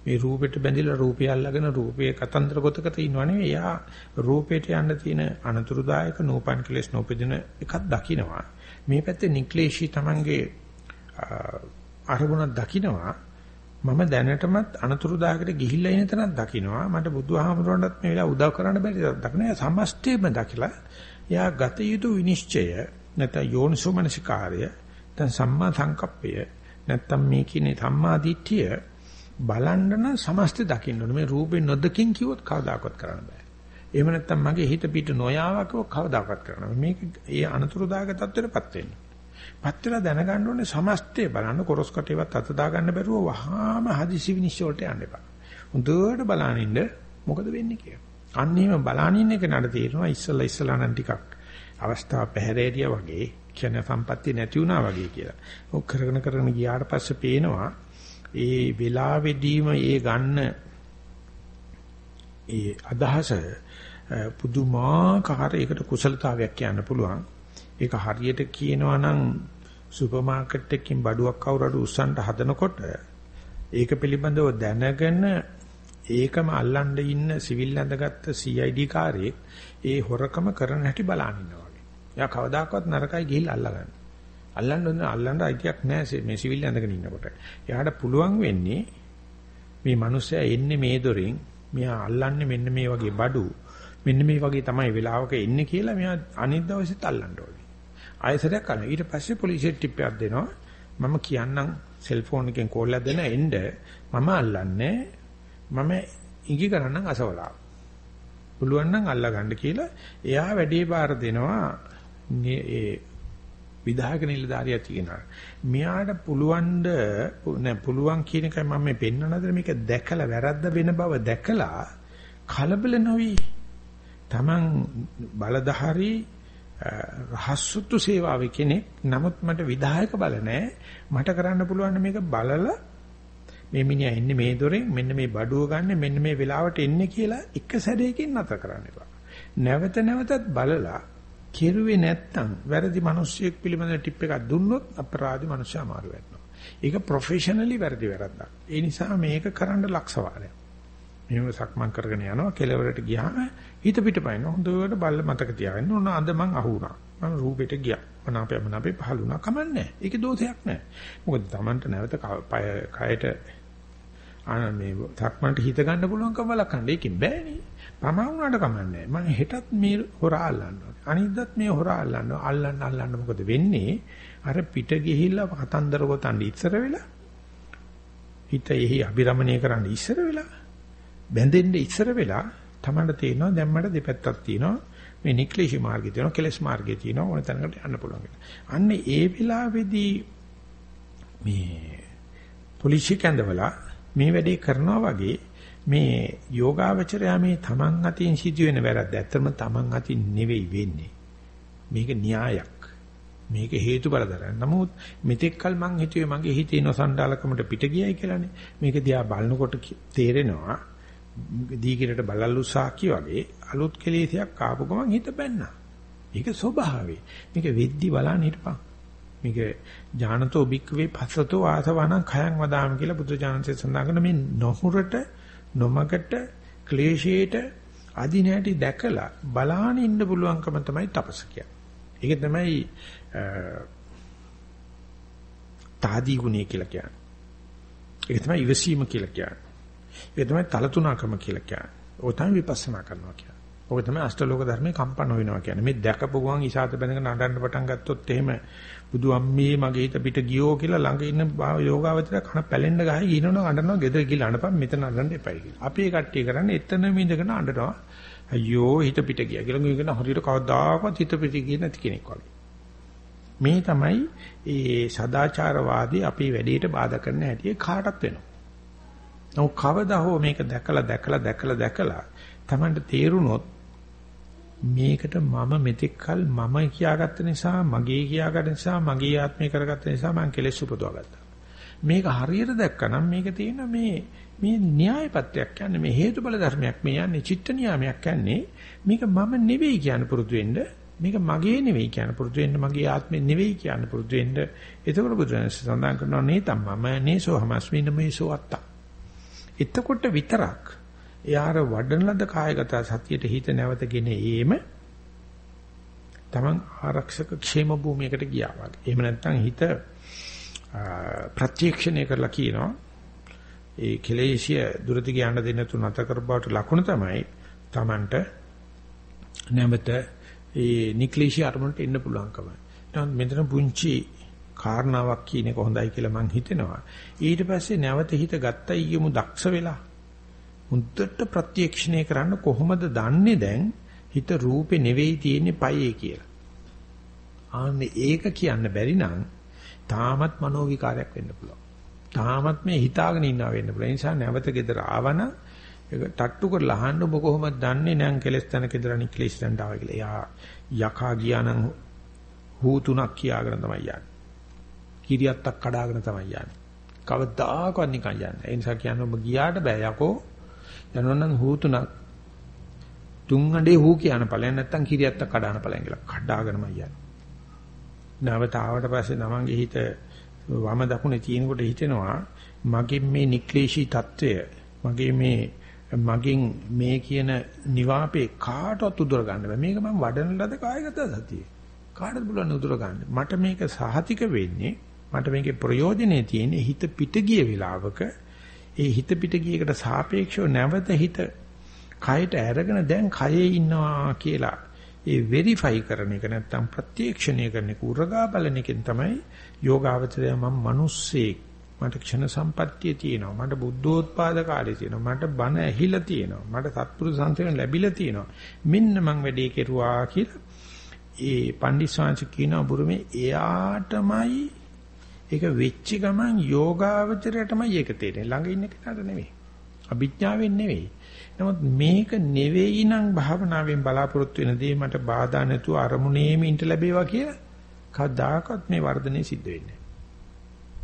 මේ රූපෙට බැඳිලා රූපය අල්ලගෙන රූපයේ කතන්දර ගොතකට ඉන්නව නෙවෙයි. එයා රූපයට යන්න තියෙන අනතුරුදායක නූපන් කෙලස් නූපදින එකක් දකින්නවා. මේ පැත්තේ නික්ලේශී Tamange අරමුණක් දකින්නවා. මම දැනටමත් අනතුරුදායකට ගිහිල්ලා ඉන්න තැනක් දකින්නවා මට බුදුහාමුදුරන්ටත් මේ වෙලාව උදව් කරන්න බැරි දකින්න සමස්තයම දකිලා එයා ගත යුතු විනිශ්චය නැත්නම් යෝනිසෝමනසිකාරය නැත්නම් සම්මා සංකප්පය නැත්නම් මේ කියන්නේ සම්මා දිට්ඨිය බලන්න නම් සමස්තය දකින්න ඕනේ. මේ රූපේ නොදකින් කිව්වොත් කවදාකවත් කරන්න බෑ. එහෙම නැත්නම් මගේ හිත පිට නොයාවකව කවදාකවත් කරන්න බෑ. මේක ඒ අනතුරුදායක තත්ත්වෙටපත් වෙන්නේ. පත්‍රලා දැනගන්න ඕනේ සමස්තය බලන්න කොරස් කටේවත් අත දාගන්න බැරුව වහාම හදිසි විනිශ්චය වලට යන්න එපා. හොඳට බලනින්න මොකද වෙන්නේ කියලා. අන්න එහෙම බලනින්න එක නඩ තේරෙනවා ඉස්සලා ඉස්සලා නම් ටිකක් අවස්ථාව පැහැරේරිය වගේ කියන සම්පත්තිය නැති වුණා වගේ කියලා. ඔක් කරගෙන කරගෙන ගියාට පස්සේ පේනවා ඒ වෙලාවෙදීම ඒ ගන්න ඒ අදහස පුදුමාකාර ඒකට කුසලතාවයක් කියන්න පුළුවන්. ඒක හරියට කියනවා නම් සුපර් මාකට් එකකින් බඩුවක් කවුරුහරි උස්සන්න හදනකොට ඒක පිළිබඳව දැනගෙන ඒකම අල්ලන්න ඉන්න සිවිල් ඇඳගත්ත CID කාර්යයේ ඒ හොරකම කරන හැටි බලන් ඉන්නවා වගේ. එයා කවදාකවත් නරකයි ගිහිල්ලා අල්ලගන්න. අල්ලන්න ඕන අල්ලන්න අයිතියක් නැහැ මේ සිවිල් ඇඳගෙන ඉන්නකොට. එයාට පුළුවන් වෙන්නේ මේ මිනිස්සයා එන්නේ මේ දොරින් මෙයා අල්ලන්නේ මෙන්න මේ වගේ බඩු මෙන්න මේ වගේ තමයි වෙලාවක එන්නේ කියලා මෙයා අනිත් දවසෙත් අල්ලන්න ඕනේ. ආයෙසරයක් කරනවා. ඊට පස්සේ පොලිසියට ටිප් එකක් දෙනවා. මම කියන්නම් සෙල්ෆෝන් එකෙන් කෝල් එකක් දෙන එන්න මම අල්ලන්නේ මම ඉඟි කරන්නම් අසවලා. පුළුවන් නම් අල්ලා ගන්න කියලා එයා වැඩේ බාර දෙනවා. ඒ විධායක නිලධාරියා තියෙනවා. මෙයාට පුළුවන්ද නෑ පුළුවන් කියන එකයි මම මේ පෙන්වනද මේක දැකලා වැරද්ද වෙන බව දැකලා කලබල නොවි. Taman බලධාරී රහස්සුතු සේවාවේ කෙනෙක් නමුත් මට විධායක බල නැහැ. මට කරන්න පුළුවන් මේක බලලා මේ මිනිහා එන්නේ මේ දොරෙන් මෙන්න මේ බඩුව ගන්න මෙන්න මේ වෙලාවට එන්නේ කියලා එක සැරේකින් නැතර කරන්න එපා. නැවත නැවතත් බලලා කෙරුවේ නැත්තම් වැරදි මිනිස්සෙක් පිළිබඳ ටිප් එකක් දුන්නොත් අපරාධි මිනිස්සු අමාරු වෙනවා. ඒක ප්‍රොෆෙෂනලි වැරදි වැරද්දක්. ඒ නිසා මේක කරන්න ලක්ෂ වාරයක්. මෙහෙම සක්මන් කරගෙන යනවා කෙලවරට ගියාම හිත පිටපයින් හොඳට බල්ල මතක තියාගන්න ඕන අද මං අහු වුණා. මම රූපෙට ගියා. මනාපය මනාපේ පහළ වුණා. කමන්නේ. ඒකේ දෝෂයක් නැහැ. මොකද Tamanට නැවත කයට ආන මේ සක්මන්ට හිත ගන්න පුළුවන්කම වලක්වන්න. ඒකෙන් බෑනේ. පමා වුණාට කමන්නේ. මම හෙටත් මේ හොරා අල්ලනවා. අනිද්දාත් මේ හොරා අල්ලනවා. අල්ලන්න අල්ලන්න මොකද වෙන්නේ? අර පිට ගිහිල්ලා කතන්දර ගොතන්න ඉස්සර වෙලා හිත එහි අබිරමණය කරන්න ඉස්සර වෙලා බැඳෙන්න ඉස්සර වෙලා තමන්ට තේරෙනවා දැන් මට දෙපැත්තක් තියෙනවා. මේ නික්ලිෂි මාර්ගය තියෙනවා, කෙලස් මාර්ගය තියෙනවා. ඕන තැනකට යන්න පුළුවන්. අන්න ඒ වෙලාවේදී මේ පොලිසිය කැඳවලා මේ වැඩේ කරනවා වගේ මේ යෝගාවචරයා මේ තමන් අතින් සිදුවෙන වැරද්ද ඇත්තම තමන් අතින් නෙවෙයි වෙන්නේ. මේක න්‍යායක්. මේක හේතුඵල දරන. නමුත් මෙතෙක්කල් මං හිතුවේ මගේ හිතේ නොසන්ඩාලකමට පිට ගියයි කියලානේ. මේක දිහා බලනකොට තේරෙනවා දීගිරට බලල්ලු සාකි වගේ අලුත් කෙලෙසයක් ආපු ගමන් හිත බැන්නා. මේක ස්වභාවය. මේක වෙද්දි බලන්න හිටපන්. මේක ඥානතෝ බික්කවේ පස්සතෝ ආසවණං khයං වදාම කියලා බුදු ජානසෙ සඳහන් කරන මේ නොහුරට නොමකට ක්ලේශයට අදිනහැටි දැකලා බලාන ඉන්න පුළුවන්කම තමයි තපස කියන්නේ. ඒක තමයි තාදී ගුණය කියලා කියන්නේ. ඒක තමයි ඉවසීම කියලා කියන්නේ. ඒක තමයි තලතුණකම කියලා කියන්නේ. ඕක තමයි විපස්සනා කරනවා කියන්නේ. ඕක තමයි අෂ්ටලෝක ධර්මයේ කම්පන වෙනවා කියන්නේ. මේ දැකපු ගමන් ඉසాత බැඳගෙන නඩන්න පටන් ගත්තොත් එහෙම බුදු අම්මේ මගේ හිත පිට ගියෝ කියලා ළඟ ඉන්න යෝගාවචර කන පැලෙන්න ගහයි ඉනනවා අඬනවා ගෙදර ගිහලා අඬපන් මෙතන අඬන්න එපයි කියලා. අපි ඒ කට්ටිය කරන්නේ එතන මිඳගෙන අඬනවා. අයියෝ හිත පිට ගියා කියලා මේක හරියට කවදාකවත් හිත පිට ගියේ නැති කෙනෙක් වගේ. මේ තමයි ඒ සදාචාරවාදී අපේ වැඩේට බාධා කරන හැටි කාටත් වෙනවා. නමුත් කවදා හෝ මේක දැකලා දැකලා දැකලා දැකලා Tamanට තේරුනොත් මේකට මම මෙතෙක්කල් මම කියාගත්ත නිසා මගේ කියාගත්ත නිසා මගේ ආත්මය කරගත්ත නිසා මම කෙලෙස් උපදවාගත්තා. මේක හරියට දැක්කනම් මේක තියෙන මේ මේ න්‍යායපත්‍යක් කියන්නේ මේ හේතුඵල ධර්මයක් මේ යන්නේ චිත්ත නියාමයක් කියන්නේ මේක මම නෙවෙයි කියන පුරුදු වෙන්න මේක මගේ නෙවෙයි කියන පුරුදු වෙන්න මගේ ආත්මෙ නෙවෙයි කියන පුරුදු වෙන්න එතකොට බුදුරජාණන් සඳහන් කරනවා නේ තමම නේසෝ හමස්මින මේසෝ අත්ත. එතකොට විතරක් එයාර වඩන ලද කායගත සතියට හිත නැවතගෙන ඒම තමන් ආරක්ෂක ക്ഷേම භූමියකට ගියා වගේ. එහෙම නැත්නම් හිත ප්‍රත්‍යක්ෂණය කරලා කියනවා ඒ කෙලෙසිය දුරදි ගියන්න දෙන්න තුන අත කරබවට ලකුණ තමයි තමන්ට නැවත ඒ නික්ලිෂි අරමුණට එන්න පුළුවන්කම. නමුත් මෙතන පුංචි කාරණාවක් කියන එක හොඳයි කියලා මම හිතෙනවා. ඊට පස්සේ නැවත හිත ගත්තා ඊයමු දක්ෂ වෙලා හුද්දට ප්‍රත්‍යක්ෂණය කරන්න කොහොමද දන්නේ දැන් හිත රූපේ නෙවෙයි තියෙන්නේ පයේ කියලා. ආන්නේ ඒක කියන්න බැරි නම් තාමත් මනෝ විකාරයක් වෙන්න පුළුවන්. තාමත් මේ හිතාගෙන ඉන්නවා වෙන්න පුළුවන්. ඒ නිසා නැවත ගෙදර ආවන ඒක තට්ටු කරලා අහන්න ඔබ කොහොමද දන්නේ නං කෙලස් තැනක ඉඳලා නික්ලේශ තැනට ආවා කියලා. එයා යකා ගියා නම් හූ තුනක් කියාගෙන තමයි යන්නේ. කිරියත්තක් කඩාගෙන තමයි යන්නේ. කවදාකවත් නිකන් යන්නේ. ඒ නිසා කියන්නේ ඔබ ගියාට බෑ යකෝ. යනවනම් හූතුණක් තුන් අඩේ හූ කියන ඵලයන් නැත්තම් කිරියත්තක් කඩාන ඵලයන් කියලා කඩාගෙනම යන්නේ. නැවත ආවට පස්සේ තමන්ගේ හිත වම දකුණේ තියෙනකොට හිතෙනවා මගේ මේ නික්ලේශී తত্ত্বය මගේ මේ මගෙන් මේ කියන නිවාපේ කාටවත් උදුර ගන්න බෑ. මේක මම වඩන ලද කායගත සතියේ. කාටද පුළුවන් උදුර ගන්න. මට මේක සහතික වෙන්නේ මට මේකේ ප්‍රයෝජනේ තියෙන්නේ හිත පිට ගිය වෙලාවක. ඒ හිත පිට ගියකට සාපේක්ෂව නැවත හිත කයට අරගෙන දැන් කයේ ඉන්නවා කියලා ඒ වෙරිෆයි කරන එක නැත්තම් ප්‍රත්‍යක්ෂණය කරන එක උරගා බලන එකෙන් තමයි යෝගාවචරය මම මිනිස්සෙක් මට ක්ෂණ සම්පත්තිය තියෙනවා. මට බුද්ධෝත්පාද කාලේ තියෙනවා. මට බණ ඇහිලා තියෙනවා. මට සත්පුරුෂ සංසයන ලැබිලා තියෙනවා. මෙන්න මං වැඩේ කෙරුවා කියලා ඒ පණ්ඩිස්වාංශ කියන බුරුමේ එයාටමයි ඒක වෙච්ච ගමන් යෝගාවචරයටමයි ඒක තේරෙන්නේ ළඟ ඉන්න කෙනාට නෙවෙයි අභිඥාවෙන් නෙවෙයි නමුත් මේක නෙවෙයි නම් භාවනාවෙන් බලාපොරොත්තු වෙන දේ මට බාධා නැතුව අරමුණේම ඉඳ ලැබේවා කියලා කවදාකවත් මේ වර්ධනය සිද්ධ වෙන්නේ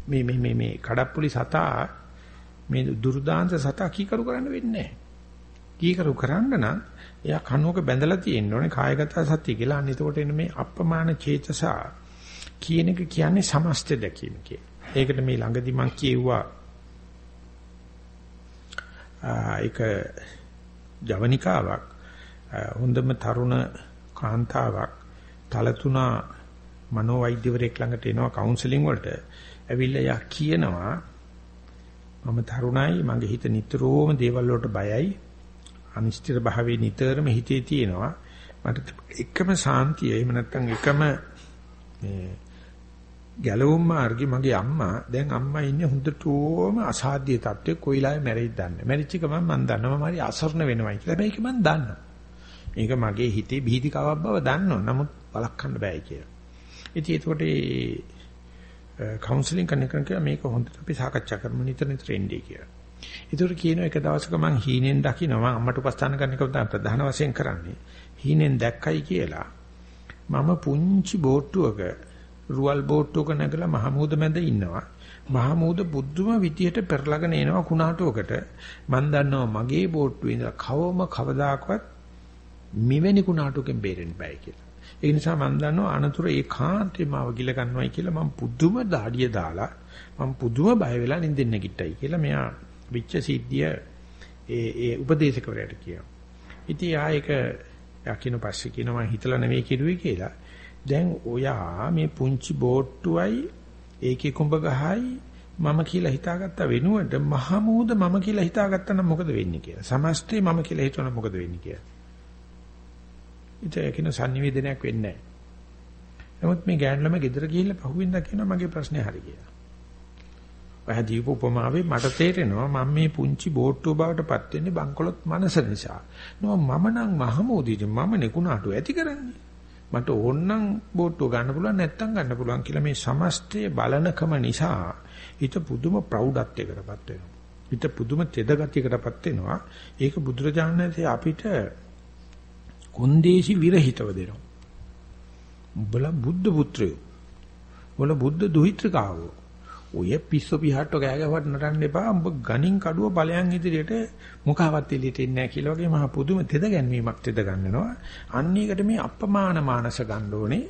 මේ මේ මේ මේ කඩප්පුලි සතා මේ දුර්දාන්ත සතා කීකරු කරන්න වෙන්නේ නැහැ. කීකරු කරන්න නම් එයා කනුවක බැඳලා තියෙන්න ඕනේ කායගත සත්‍ය කියලා. අන්න එතකොට එන මේ අප්‍රමාණ චේතසා කියන එක කියන්නේ සමස්ත දැකීම කිය. ඒකට මේ ළඟදි මම කියෙව්වා ඒක ජවනිකාවක් හොඳම තරුණ කාන්තාවක් තලතුණා මනෝවෛද්‍යවරයෙක් ළඟට එනවා කවුන්සලින් වලට. ඇවිල්ලා යා කියනවා මම තරුණයි මගේ හිත නිතරම දේවල් වලට බයයි. අනිශ්චිත භාවයේ නිතරම හිතේ තියෙනවා. මට එකම සාන්තිය එහෙම නැත්නම් එකම මේ ගැලවුම් මාර්ගේ මගේ අම්මා. දැන් අම්මා ඉන්නේ හොඳටම අසාධ්‍ය තත්ත්වයක. කොයිලාවේ මැරෙයිද දන්නේ. මැරිච්ච ගමන් මම දන්නවා. මම හරි අසරණ වෙනවයි කියලා. හැබැයි ඒක මම දන්නවා. මේක මගේ හිතේ බීතිකාවක් බව දන්නවා. නමුත් වළක්වන්න බෑ කියලා. ඉතින් ඒකට කවුන්සලින් කරන කෙනෙක් මේක හොඳට අපි සාකච්ඡා කරමු. නිතර නිතර එන්නේ කියලා. ඒතර කියන එක දවසක මං හීනෙන් දකින්නවා අම්මට උපස්ථාන කරන එක තමයි ප්‍රධාන වශයෙන් කරන්නේ. හීනෙන් දැක්කයි කියලා. මම පුංචි බෝට්ටුවක රුවල් බෝට්ටුවක නැගලා මහමූද මැද ඉන්නවා. මහමූද බුද්ධම විදියට පෙරලගෙන එනවා කුණාටුවකට. මං දන්නවා මගේ බෝට්ටුවේ ඉඳලා කවම කවදාකවත් මෙවැනි කුණාටුවකින් බේරෙන්න බෑ කියලා. ඒ නිසා මම දන්නවා අනතුර ඒකාන්තයෙන්ම අවගිල ගන්නවයි කියලා මම පුදුම දාඩිය දාලා මම පුදුම බය වෙලා නින්දෙන් නැගිට්ටයි කියලා මෙයා විච්ච සිද්ධිය ඒ ඒ උපදේශකවරයාට කියනවා. ඉතින් ආයක යකින පස්සේ කියනවා මම හිතලා නෙවෙයි කිරුවේ කියලා. දැන් ඔයා මේ පුංචි බෝට්ටුවයි ඒකේ කුඹ ගහයි මම කියලා හිතාගත්ත වෙනුවට මහමූද මම කියලා හිතාගත්තා නම් මොකද වෙන්නේ කියලා. සමස්තේ මම කියලා හිතන මොකද වෙන්නේ කියලා. ඒක කියන sannivedanayak වෙන්නේ නැහැ. නමුත් මේ ගෑනුලම ගෙදර ගිහිල්ලා පහුවෙන්දා කියනවා මගේ ප්‍රශ්නේ හරි කියලා. ඔය දීප උපමාවේ මට තේරෙනවා මම මේ පුංචි බෝට්ටුව බවටපත් වෙන්නේ බංකොලොත් මනස නිසා. නෝ මම නම් මහමෝදීද මම නෙකුණාටු ඇති කරන්නේ. මට ඕනනම් බෝට්ටුව ගන්න පුළුවන් නැත්තම් ගන්න පුළුවන් කියලා මේ සමස්තයේ බලනකම නිසා හිත පුදුම ප්‍රෞಢත්වයකටපත් වෙනවා. හිත පුදුම තෙද ගතියකටපත් වෙනවා. ඒක බුදුරජාණන් අපිට කොන්දේසි විරහිතව දෙනවා. උඹලා බුද්ධ පුත්‍රයෝ. උඹලා බුද්ධ දුහිතෘකාවෝ. ඔය පිස්සු පිහට්ටෝ ගෑ ගහවට නටන්න එපා. උඹ ගණින් කඩුව ඵලයන් ඉදිරියට මොකාවත් එළියට එන්නේ නැහැ කියලා වගේ මහා පුදුම තෙද ගැන්වීමක් තෙද ගන්නනවා. අන්න ඒකට මේ අපමාන මානස ගන්න ඕනේ.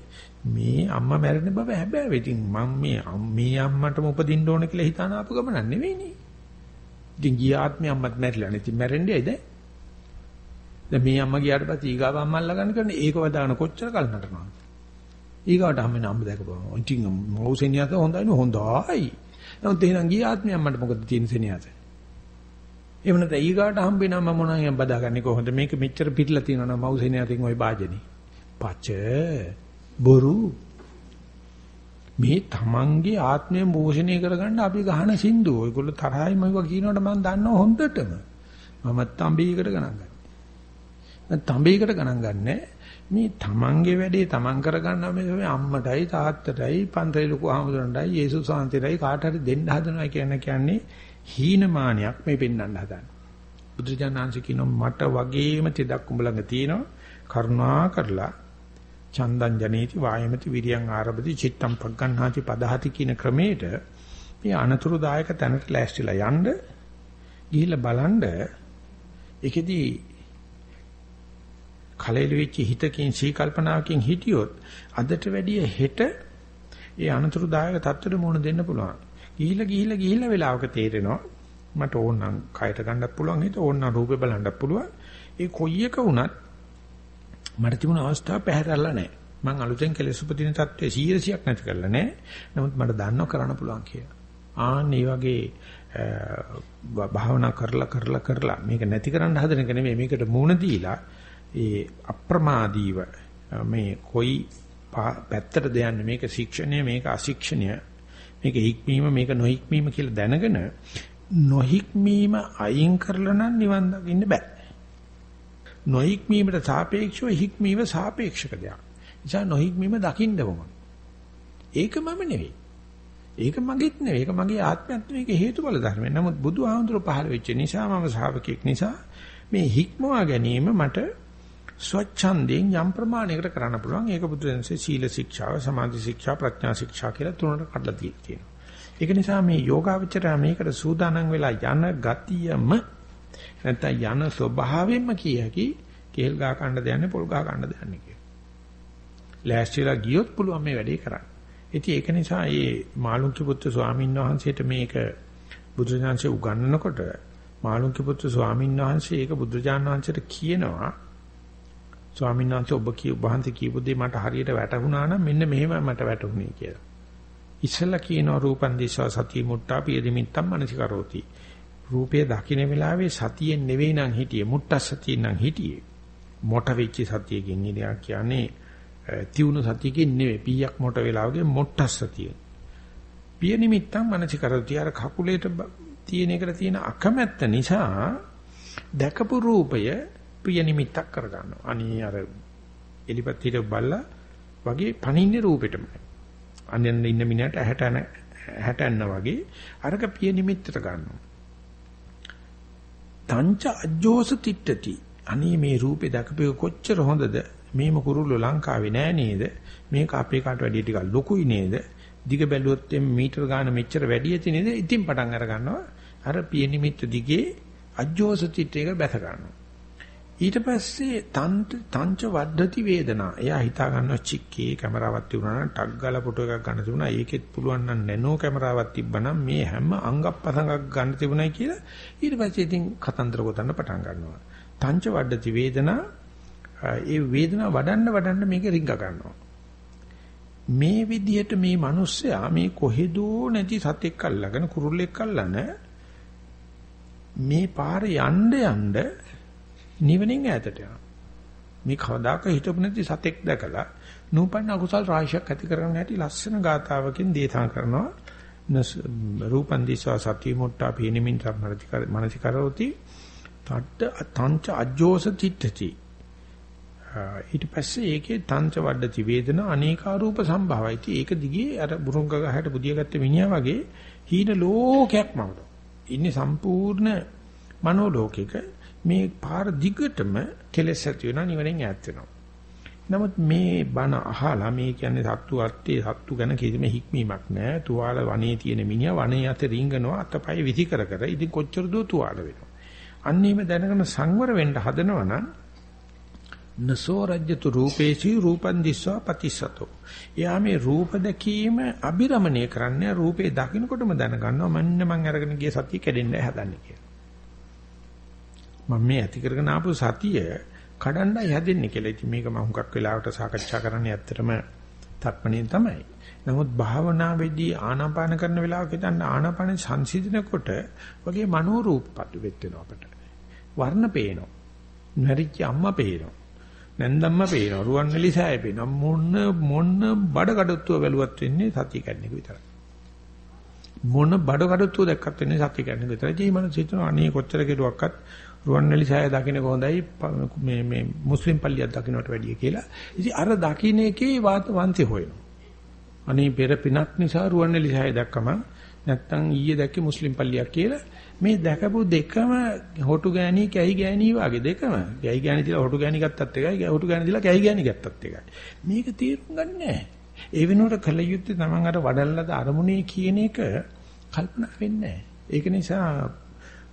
මේ අම්මා මැරෙන බව හැබැයි ඉතින් මම මේ මේ අම්මටම උපදින්න ඕන කියලා හිතාන ආපු ගමන නෙවෙයිනේ. ඉතින් ගිය ආත්මේ අම්මත් මැරිලා නේ. ඉතින් මැරෙන්නේ ඇයිද? දැන් මේ අම්මා ගියාට පස්සේ ඊගාව අම්මා අල්ලගන්න කරන්නේ ඒක වදාන කොච්චර කල් නටනවද? ඊගාවට අම්මේ නම්බ දැකපුවා. ඉතින් මෞසෙනියත හොඳයි නේ හොඳයි. නමුත් එහෙනම් ගිය ආත්මේ අම්මට මොකද තියෙන සෙනියත? එහෙම නැත්නම් ඊගාට හම්බෙන අම්මා මොනවා බදාගන්නේ කොහොමද? මේක මෙච්චර පිටලා තියෙනවා නම් මෞසෙනියතෙන් ওই වාජනේ. පච බොරු මේ තමන්ගේ ආත්මය මෝෂණය කරගන්න අපි ගහන සින්දුව. ඔයගොල්ලෝ තරහයි මම කියනකොට මම දන්නව හොඳටම. මමත් අම්බීකට ගණන් ගන්නවා. තඹේකට ගණන් ගන්නෑ. මේ තමන්ගේ වැඩේ තමන් කරගන්නවා මේ අම්මටයි තාත්තටයි පන්තේ ලොකු ආමුදුරන්ටයි යේසුස් වහන්සේටයි කාට හරි දෙන්න හදනවා කියන කියන්නේ හීනමානයක් මේ පෙන්වන්න හදන්නේ. බුදුජානනාංශ කියනවා මට වගේම තෙදක් උඹ ළඟ තියෙනවා කරුණා කරලා චන්දං ජනේති වායමති විරියං ආරබති චිත්තම් පග්ගණ්හාති පදහති කියන ක්‍රමයට මේ අනතුරුදායක තැනට ලෑස්තිලා යන්න ගිහිල්ලා බලන්න ඒකෙදී කලෙල වෙච්ච හිතකින් සීකල්පනාවකින් හිටියොත් අදට වැඩිය හෙට ඒ අනතුරුදායක தත්තර මුණ දෙන්න පුළුවන්. ගිහිල්ලා ගිහිල්ලා ගිහිල්ලා වෙලාවක තේරෙනවා මට ඕන නම් කයට ගන්නත් පුළුවන් හිත ඕන නම් රූපේ බලන්නත් පුළුවන්. ඒ කොයි එක වුණත් මට තිබුණ අවස්ථාව පැහැරලා නැහැ. මං අලුතෙන් කෙලෙස් උපදින තත්ත්වයේ 100ක් නැති කරලා නැහැ. නමුත් මට දන්නව කරන්න පුළුවන් කියලා. ආන් මේ වගේ භාවනා කරලා කරලා කරලා මේක නැති කරන්න හදන එක නෙමෙයි මේකට මූණ දීලා ඒ අප්‍රමාදීව මේ කොයි පැත්තටද යන්නේ මේක ශික්ෂණය මේක අශික්ෂණය මේක හික්මීම මේක නොහික්මීම කියලා දැනගෙන නොහික්මීම අයින් කරලා නම් නිවන් දකින්න බෑ. නොහික්මීමට සාපේක්ෂව හික්මීම සාපේක්ෂක දෙයක්. නිසා නොහික්මීම දකින්න ඕන. ඒක මම නෙවෙයි. ඒක මගේත් නෙවෙයි. ඒක මගේ ආත්මයත් නෙවෙයි. ඒක හේතුඵල ධර්මයක්. නමුත් බුදුහාමුදුරුවෝ පහළ වෙච්ච නිසා මම ශ්‍රාවකෙක් නිසා මේ හික්මවා ගැනීම මට ස්වච්ඡන්දයෙන් යම් ප්‍රමාණයකට කරන්න පුළුවන්. ඒක බුදුරජාණන්සේ සීල ශික්ෂාව, සමාධි ශික්ෂා, ප්‍රඥා ශික්ෂා කියලා තුනකට කඩලා තියෙනවා. ඒක නිසා මේ යෝගාවචරය මේකට සූදානම් වෙලා යන ගතියම නැත්නම් යන ස්වභාවයෙන්ම කියකි කේල් ගහ කන්න දෙන්නේ පොල් ගහ කන්න දෙන්නේ කියලා. ලෑස්තිලා ගියොත් පුළුවන් මේ වැඩේ කරන්න. ඉතින් ඒක නිසා මේ මාළුන්ති පුත්තු ස්වාමීන් වහන්සේට මේක බුදුරජාණන්සේ උගන්වනකොට මාළුන්ති පුත්තු ස්වාමීන් වහන්සේ ඒක බුදුරජාණන් වහන්සේට කියනවා ස්වාමීන් වහන්සේ ඔබ කිය වහන්සේ කියපු දේ මට හරියට වැටහුණා නම් මෙන්න මෙහෙමයි මට වැටහුනේ කියලා. ඉස්සලා කියනවා රූපන් දිස්වා සතිය මුට්ටා පිය දෙමිත්තම් මනසිකරෝති. රූපය දකින්න වෙලාවේ සතියෙන් නෙවෙයි නම් හිටියේ මුට්ටා සතියෙන් නම් හිටියේ. මොට වෙච්ච සතියකින් ඉඳලා කියන්නේ තියුණු සතියකින් නෙවෙයි පීයක් මොට වෙලාවගේ මොට්ටා සතිය. පිය නිමිත්තම් මනසිකරෝති අර කකුලේට තියෙන එකට තියෙන අකමැත්ත නිසා දැකපු රූපය ප්‍රිය නිමිත්තක් කරගන්නවා. අනේ අර එලිපත් හිට බල්ලා වගේ පණින්නේ රූපෙටමයි. අනෙන් ඉන්න මිනිහට ඇහැට ඇන ඇහැට ඇන්න වගේ අරක ප්‍රිය නිමිත්තට ගන්නවා. තංච අජ්ජෝස තිට්ටති. අනේ මේ රූපේ දැකපෙ කොච්චර හොඳද? මේම කුරුල්ලෝ ලංකාවේ නෑ නේද? මේක අපේ කාට වැඩිය ටිකක් ලොකුයි නේද? දිග බැලුවොත් මීටර ගාන මෙච්චර වැඩි ඇති නේද? ඉතින් පටන් අර ගන්නවා. අර පිය නිමිත්ත දිගේ අජ්ජෝස තිට්ටේක බැස ගන්නවා. ඊට පස්සේ තන්ත තංච වද්දති වේදනා. එයා හිතා ගන්නවා චික්කේ කැමරාවක් තිබුණා නම් ටග් ගාලා ෆොටෝ එකක් ගන්න තිබුණා. ඒකෙත් පුළුවන් නම් නැනෝ කැමරාවක් තිබ්බනම් මේ හැම අංගප්පසංගක් ගන්න තිබුණයි කියලා ඊට පස්සේ ඉතින් කතන්දර ගොතන්න පටන් ගන්නවා. තංච වද්දති වේදනා ඒ වේදනාව වඩන්න වඩන්න මේක රිංග ගන්නවා. මේ විදිහට මේ මිනිස්සයා මේ කොහෙදෝ නැති සතෙක් අල්ලගෙන කුරුල්ලෙක් අල්ලන මේ පාරේ යන්න යන්න නිවනින් ඈතට යනවා. මේ කවදාක හිතපු නැති සතෙක් දැකලා නූපන්න අකුසල් රාශියක් ඇති කරගන්න හැටි ලස්සන ගාතාවකින් දේශනා කරනවා. රූපන් දිස්වා සති මුට්ටා පීනිමින් මනසිකරෝති තට්ට තංච අජ්ජෝස තිට්ඨති ඊට පස්සේ ඒකේ තංච වඩති වේදන අනේකා රූප සම්භවයිති ඒක දිගේ අර බුරුංග ගහට බුදියාගත්ත මිනිහා වගේ හීන ලෝකයක් මවද ඉන්නේ සම්පූර්ණ මනෝ ලෝකෙක මේ පාර දිගටම කෙලෙස් ඇති වෙනවා නිවනෙන් ඈත් වෙනවා. නමුත් මේ බණ අහලා මේ කියන්නේ සත්තු අර්ථයේ සත්තු ගැන කිසිම හික්මීමක් නැහැ. තුවාල වනේ තියෙන මිනිහා වනේ යතේ රිංගනවා අතපය විധി කර කර. ඉතින් කොච්චර දෝ තුවාල වෙනවා. අන්නේම දැනගෙන සංවර වෙන්න හදනවා නම් නසෝ රජ්‍යතු රූපේසි රූපන් දිස්වා පතිසතෝ. එයා මේ රූප දැකීම අබිරමණය කරන්නේ රූපේ දකින්නකොටම දැනගන්නවා මන්න මං අරගෙන ගිය සතිය කැඩෙන්න හදන්නේ කියලා. මම මේ ඇති කරගෙන ආපු සතිය කඩන්නයි හැදෙන්නේ කියලා. ඉතින් මේක මම හුඟක් වෙලාවට සාකච්ඡා කරන්නේ ඇත්තටම තත්පණින් තමයි. නමුත් භාවනාවේදී ආනාපාන කරන වෙලාවක හිතන්න ආනාපාන සංසිඳනකොට වගේ මනෝ රූපපත් වෙත් වෙනවා අපට. වර්ණ පේනවා. නැරිච්ච අම්මා පේනවා. නැන්දම්ම පේනවා. රුවන්වැලි සෑය පේනවා. මොන මොන බඩ කඩත්තුව බැලුවත් වෙන්නේ සතිය කන්නේ විතරයි. මොන බඩ කඩත්තුව දැක්කත් වෙන්නේ සතිය කන්නේ විතරයි. ඒ මනස හිතනවා අනේ කොච්චර කෙරුවක්වත් රුවන්වැලි සෑය දකින්න කොහොඳයි මේ මේ මුස්ලිම් පල්ලියක් දකින්නට වැඩිය කියලා. ඉතින් අර දකින්න එකේ වාත වන්ති හොයනවා. අනේ පෙර පිනක් නිසා රුවන්වැලි සෑය දැක්කම නැත්තම් ඊයේ දැක්කේ මුස්ලිම් පල්ලියක් කියලා. මේ දැකපු දෙකම හොටු ගෑණි කැහි ගෑණි වගේ දෙකම. කැහි ගෑණි තියලා හොටු ගෑණි ගත්තත් එකයි හොටු ගෑණි තියලා කැහි ගෑණි ගත්තත් එකයි. මේක තේරුම් ගන්නෑ ඒ වෙනුවට කල යුත්තේ Taman අර වඩල්ලද අරමුණේ කියන එක කල්පනා වෙන්නේ ඒක නිසා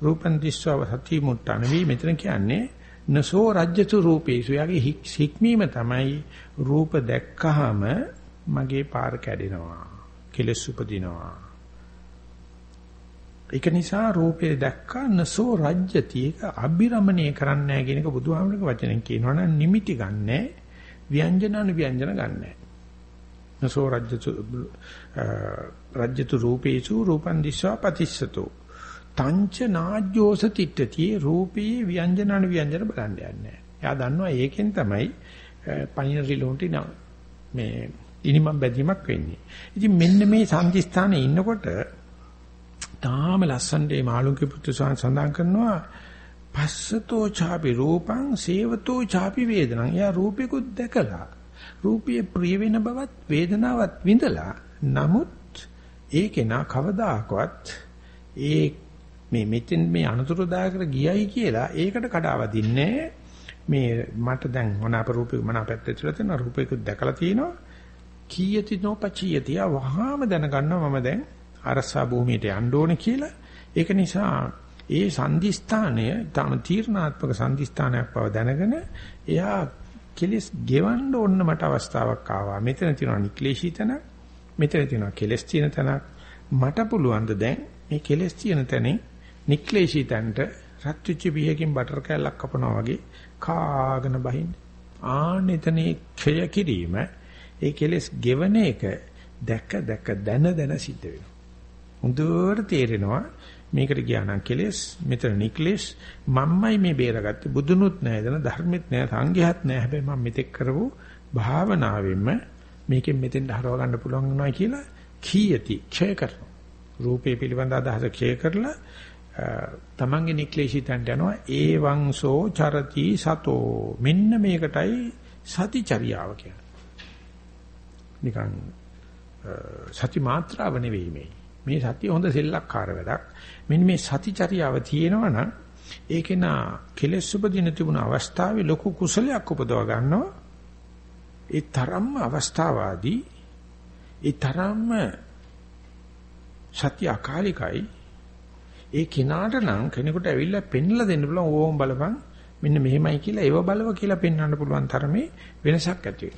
රූපන් දිස්ව සති මුට්ටන වී මෙතන කියන්නේ නසෝ රජ්‍යතු රූපේසු. යගේ හික්මීම තමයි රූප දැක්කහම මගේ පාර කැඩෙනවා කෙලස් උපදිනවා. ඒක නිසා රූපේ දැක්කා නසෝ රජ්‍යති. ඒක අභිරමණය කරන්නේ නැහැ කියන එක බුදුහාමුදුරගේ වචනෙන් කියනවා නම් නිමිටි ගන්නෑ. ව්‍යංජන අනුව්‍යංජන ගන්නෑ. නසෝ රජ්‍යතු රජ්‍යතු රූපේසු රූපන් දිස්වා පතිස්සතෝ. තංච නාජ්ජෝස තිට්ඨති රූපී ව්‍යංජන අනුව්‍යංජන බලන්න යන්නේ. එයා දන්නවා ඒකෙන් තමයි පණින රිලෝන්ටි මේ ඉනිමම් බැදීමක් වෙන්නේ. ඉතින් මෙන්න මේ සංදිස්ථානයේ ඉන්නකොට තාම ලස්සනට මාළුන්ගේ පුත්තු සඳහන් කරනවා පස්සතෝ chaapi රූපං සේවතෝ chaapi වේදනං. එයා රූපෙකුත් දැකලා රූපයේ ප්‍රිය වෙන බවත් වේදනාවත් විඳලා නමුත් ඒකේ නා කවදාකවත් ඒ මේ මෙතෙන් මේ අනතුරුදායකට ගියයි කියලා ඒකට කඩාවදින්නේ මේ මට දැන් මොනාප රූපේ මොනාපැත්ත ඇතුළත තියෙන රූපයක දැකලා තිනවා කීයති නොපචියති වහාම දැනගන්නවා මම දැන් අරසා භූමියට යන්න ඕනේ කියලා. ඒක නිසා ඒ සංදිස්ථානය තම තීර්ණාත්මක සංදිස්ථානයක් බව දැනගෙන එයා කෙලස් ගෙවන්න ඕන මට අවස්ථාවක් ආවා. මෙතන තියෙනවා නික්ලේශී තැන මෙතන තියෙනවා කෙලස් තියෙන තැනක්. මට පුළුවන් දැන් මේ කෙලස් තියෙන තැනේ නික්ලේශී තැනට රත් වෙච්ච බියකින් බටර් කෑල්ලක් කපනවා වගේ කාගෙන බහින්න. ආනෙතනේ ක්ෂය කිරීම ඒ කෙලස් ගෙවන එක දැක දැක දන දන සිද්ධ වෙනවා. හොඳට තේරෙනවා මේකට ගියා නම් කෙලස් මෙතන නික්ලේශ මම්මයි මේ බේරගත්තේ බුදුනුත් නැහැ දන ධර්මෙත් නැහැ සංඝයාත් නැහැ හැබැයි මම මෙතෙක් කරපු භාවනාවෙන්ම මේකෙන් මෙතෙන් හරව ගන්න පුළුවන් වුණා කියලා කීයති ක්ෂය කරනවා රූපේ පිළිබඳ අදහස ක්ෂය කරලා තමන්ගේ නික්ලේශිතන්ට යනවා ඒවංසෝ චරති සතෝ මෙන්න මේකටයි සතිචර්යාව කියන්නේ. නිකන් සති මාත්‍රාව නෙවෙයි මේ. මේ සතිය හොඳ සෙල්ලක්කාර වැඩක්. මෙන්න මේ සතිචර්යාව තියෙනවා නම් ඒකේ නා කෙලෙස් උපදින තිබුණ අවස්ථාවේ ලොකු කුසලයක් උපදව ගන්නවා. ඒ තරම්ම අවස්ථාවාදී ඒ තරම්ම සත්‍ය අකාලිකයි ඒ කිනාට නම් කෙනෙකුට ඇවිල්ලා පෙන්ලා දෙන්න පුළුවන් ඕම් බලපන් මෙන්න මෙහෙමයි කියලා ඒව බලව කියලා පෙන්වන්න පුළුවන් තරමේ වෙනසක් ඇති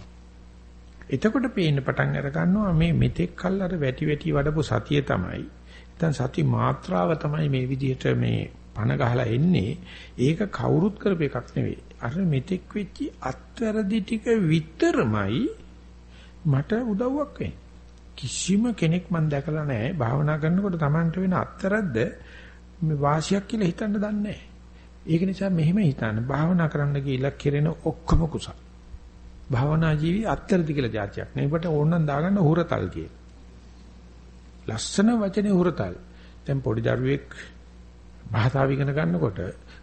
එතකොට පේන්න පටන් අර ගන්නවා මේ මෙතෙක් කල් අර වැටි වැටි වඩපු සතිය තමයි. නැත්නම් සති මාත්‍රාව තමයි මේ විදිහට මේ පණ ගහලා එන්නේ. ඒක කවුරුත් කරපු එකක් නෙවෙයි. අර මෙතෙක් වෙච්චි අත්වැරදි ටික විතරමයි මට උදව්වක් වෙන්නේ. කිසිම කෙනෙක් මම දැකලා නැහැ භාවනා කරනකොට Tamanට වෙන අත්තරද්ද මේ වාසියක් කියලා හිතන්න දන්නේ නැහැ. ඒක නිසා මෙහෙම හිතන්න භාවනා කරන්න ගිහිල්ලා කෙරෙන ඔක්කොම කුසල. භාවනා ජීවි අත්තරදි කියලා જાතියක් නේ. ඔබට ඕනනම් දාගන්න හුරතල් කිය. ලස්සන වචනේ හුරතල්. දැන් පොඩි දරුවෙක් භාෂාව ඉගෙන ගන්නකොට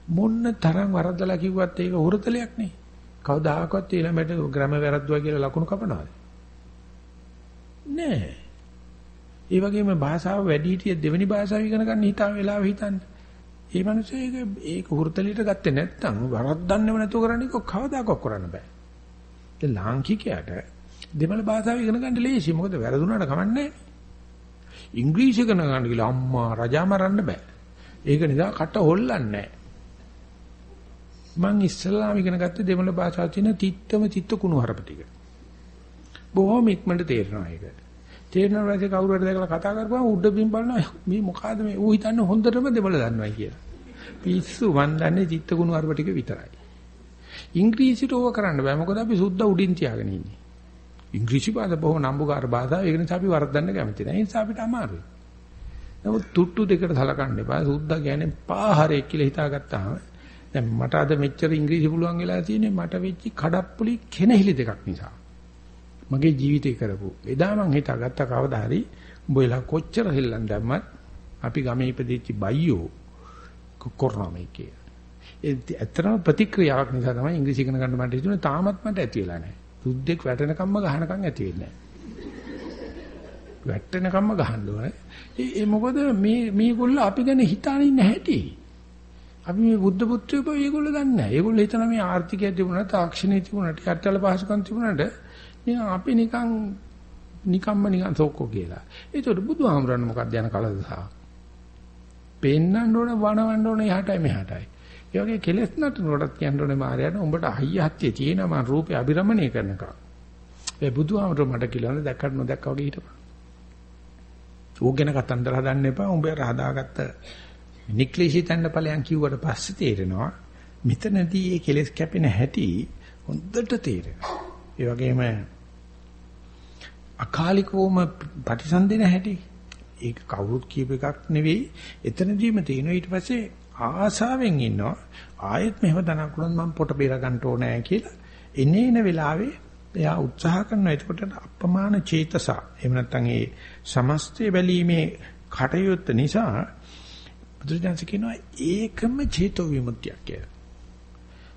මොන්න තරම් වරද්දලා කිව්වත් ඒක හුරතලයක් නේ. කවදාකවත් ඊළඟට ග්‍රැම වැරද්දුවා කියලා ලකුණු කපනවාද? නෑ. ඒ වගේම භාෂාව වැඩි හිටිය දෙවෙනි භාෂාව ඉගෙන ගන්න හිතාව වෙලාව හිතන්න. ඒ මිනිස්සු ඒක ඒක හුරුතලියට ගත්තේ නැත්නම් වරද්දන්නේම නැතුව කරන්නේ කො කවදාකවත් කරන්න බෑ. ඒ ලාංකිකයාට දෙමළ භාෂාව ඉගෙන ගන්න ලේසි. මොකද වැරදුනාට කමන්නේ ඉංග්‍රීසි ඉගෙන ගන්න කියලා අම්මා රජා මරන්න බෑ. ඒක නිසා කට හොල්ලන්නේ නැහැ. මං ඉස්සල්ලාම ඉගෙන ගත්තේ දෙමළ භාෂාව තියෙන තිත්තම තිත්ත කුණු හරප ටික. බොහොම ඉක්මනට තේරෙනවා ඒක. තේරෙනවා පස්සේ කවුරු හරි දැකලා කතා කරපුවම උඩ බිම් බලනවා මේ මොකಾದ මේ ඌ හිතන්නේ හොඳටම දෙමළ දන්නවයි කියලා. පිස්සු මන් දන්නේ චිත්ත කුණු අරප ටික විතරයි. ඉංග්‍රීසිට ඕව කරන්න බෑ මොකද අපි සුද්ධ උඩින් තියාගෙන ඉන්නේ. ඉංග්‍රීසි භාෂාව බොහොම නම්බුකාර භාෂාව ඒක නිසා අපි වරද්දන්න කැමති නැහැ. ඒ නිසා අපිට අමාරුයි. නමුත් තුට්ටු දෙකට සලකන්න එපා. සුද්ධ කියන්නේ පාහරයක් කියලා හිතාගත්තාම දැන් මට අද මෙච්චර ඉංග්‍රීසි පුළුවන් වෙලා තියෙන්නේ මට වෙච්ච කඩප්පුලි කෙනෙහිලි දෙකක් නිසා. මගේ ජීවිතේ කරපු. එදා මං හිතාගත්ත කවදා හරි උඹලා කොච්චර හෙල්ලන් දැම්මත් අපි ගමේ ඉපදිච්ච බයියෝ කොරනමයි කිය. ඒ ඇත්තම ප්‍රතික්‍රියාවක් නිසා තමයි ඉංග්‍රීසි ඉගෙන ගන්න මට හිතුනේ තාමත් මට ඇති වෙලා නැහැ. සුද්දෙක් වැටෙනකම්ම ගහනකම් ඇති වෙන්නේ නැහැ. වැටෙනකම්ම ගහන්න ඕනේ. ඒ මොකද මේ මේගොල්ලෝ අපි ගැන හිතානේ ඉන්න හැටි. අපි මේ බුද්ධ පුත්‍රයෝ බව ඒගොල්ලෝ දන්නේ නැහැ. ඒගොල්ලෝ හිතන මේ ආර්ථිකය තිබුණා, තාක්ෂණය තිබුණා, ටිකට්ටල පහසුකම් තිබුණාට නිකන් අපි නිකන් නිකම්ම නිකන් සෝකෝ කියලා. ඒතකොට බුදුහාමරන්න මොකක්ද යන කලදසාව? පෙන්නන්න ඕන වණවන්න ඕන එහාටයි මෙහාටයි. ඒ වගේ කෙලෙස් නටනකොටත් කියන්න ඕනේ මායයට උඹට හයිය හත්තිය තියෙනවා මම රූපේ අබිරමණය කරනකම්. ඒ බුදුහාමර මට කියලා දැක්කට නොදැක්ක වගේ හිටපන්. ඕක ගැන කතන්දර හදන්න එපා. උඹ හදාගත්ත නික්ලිෂී තණ්ඩ ඵලයන් කිව්වට පස්සේ තේරෙනවා මෙතනදී මේ කෙලෙස් කැපෙන හැටි හොඳට තේරෙනවා. ඒ වගේම අකාලිකවම ප්‍රතිසන්දෙන හැටි ඒක කවුරුත් කියප එකක් නෙවෙයි. එතනදීම තියෙනවා ඊට පස්සේ ආසාවෙන් ඉන්නවා. ආයෙත් මෙහෙම දනක් වුණොත් මම පොට බේර ගන්න ඕනෑ කියලා. එනේන වෙලාවේ එයා උත්සාහ කරනවා. එතකොට අප්‍රමාණ චේතස. එහෙම නැත්නම් ඒ සමස්තය බැලීමේ කටයුත්ත නිසා බුදුරජාණන් කියනවා ඒකම චේතෝ විමුක්තියක් කියලා.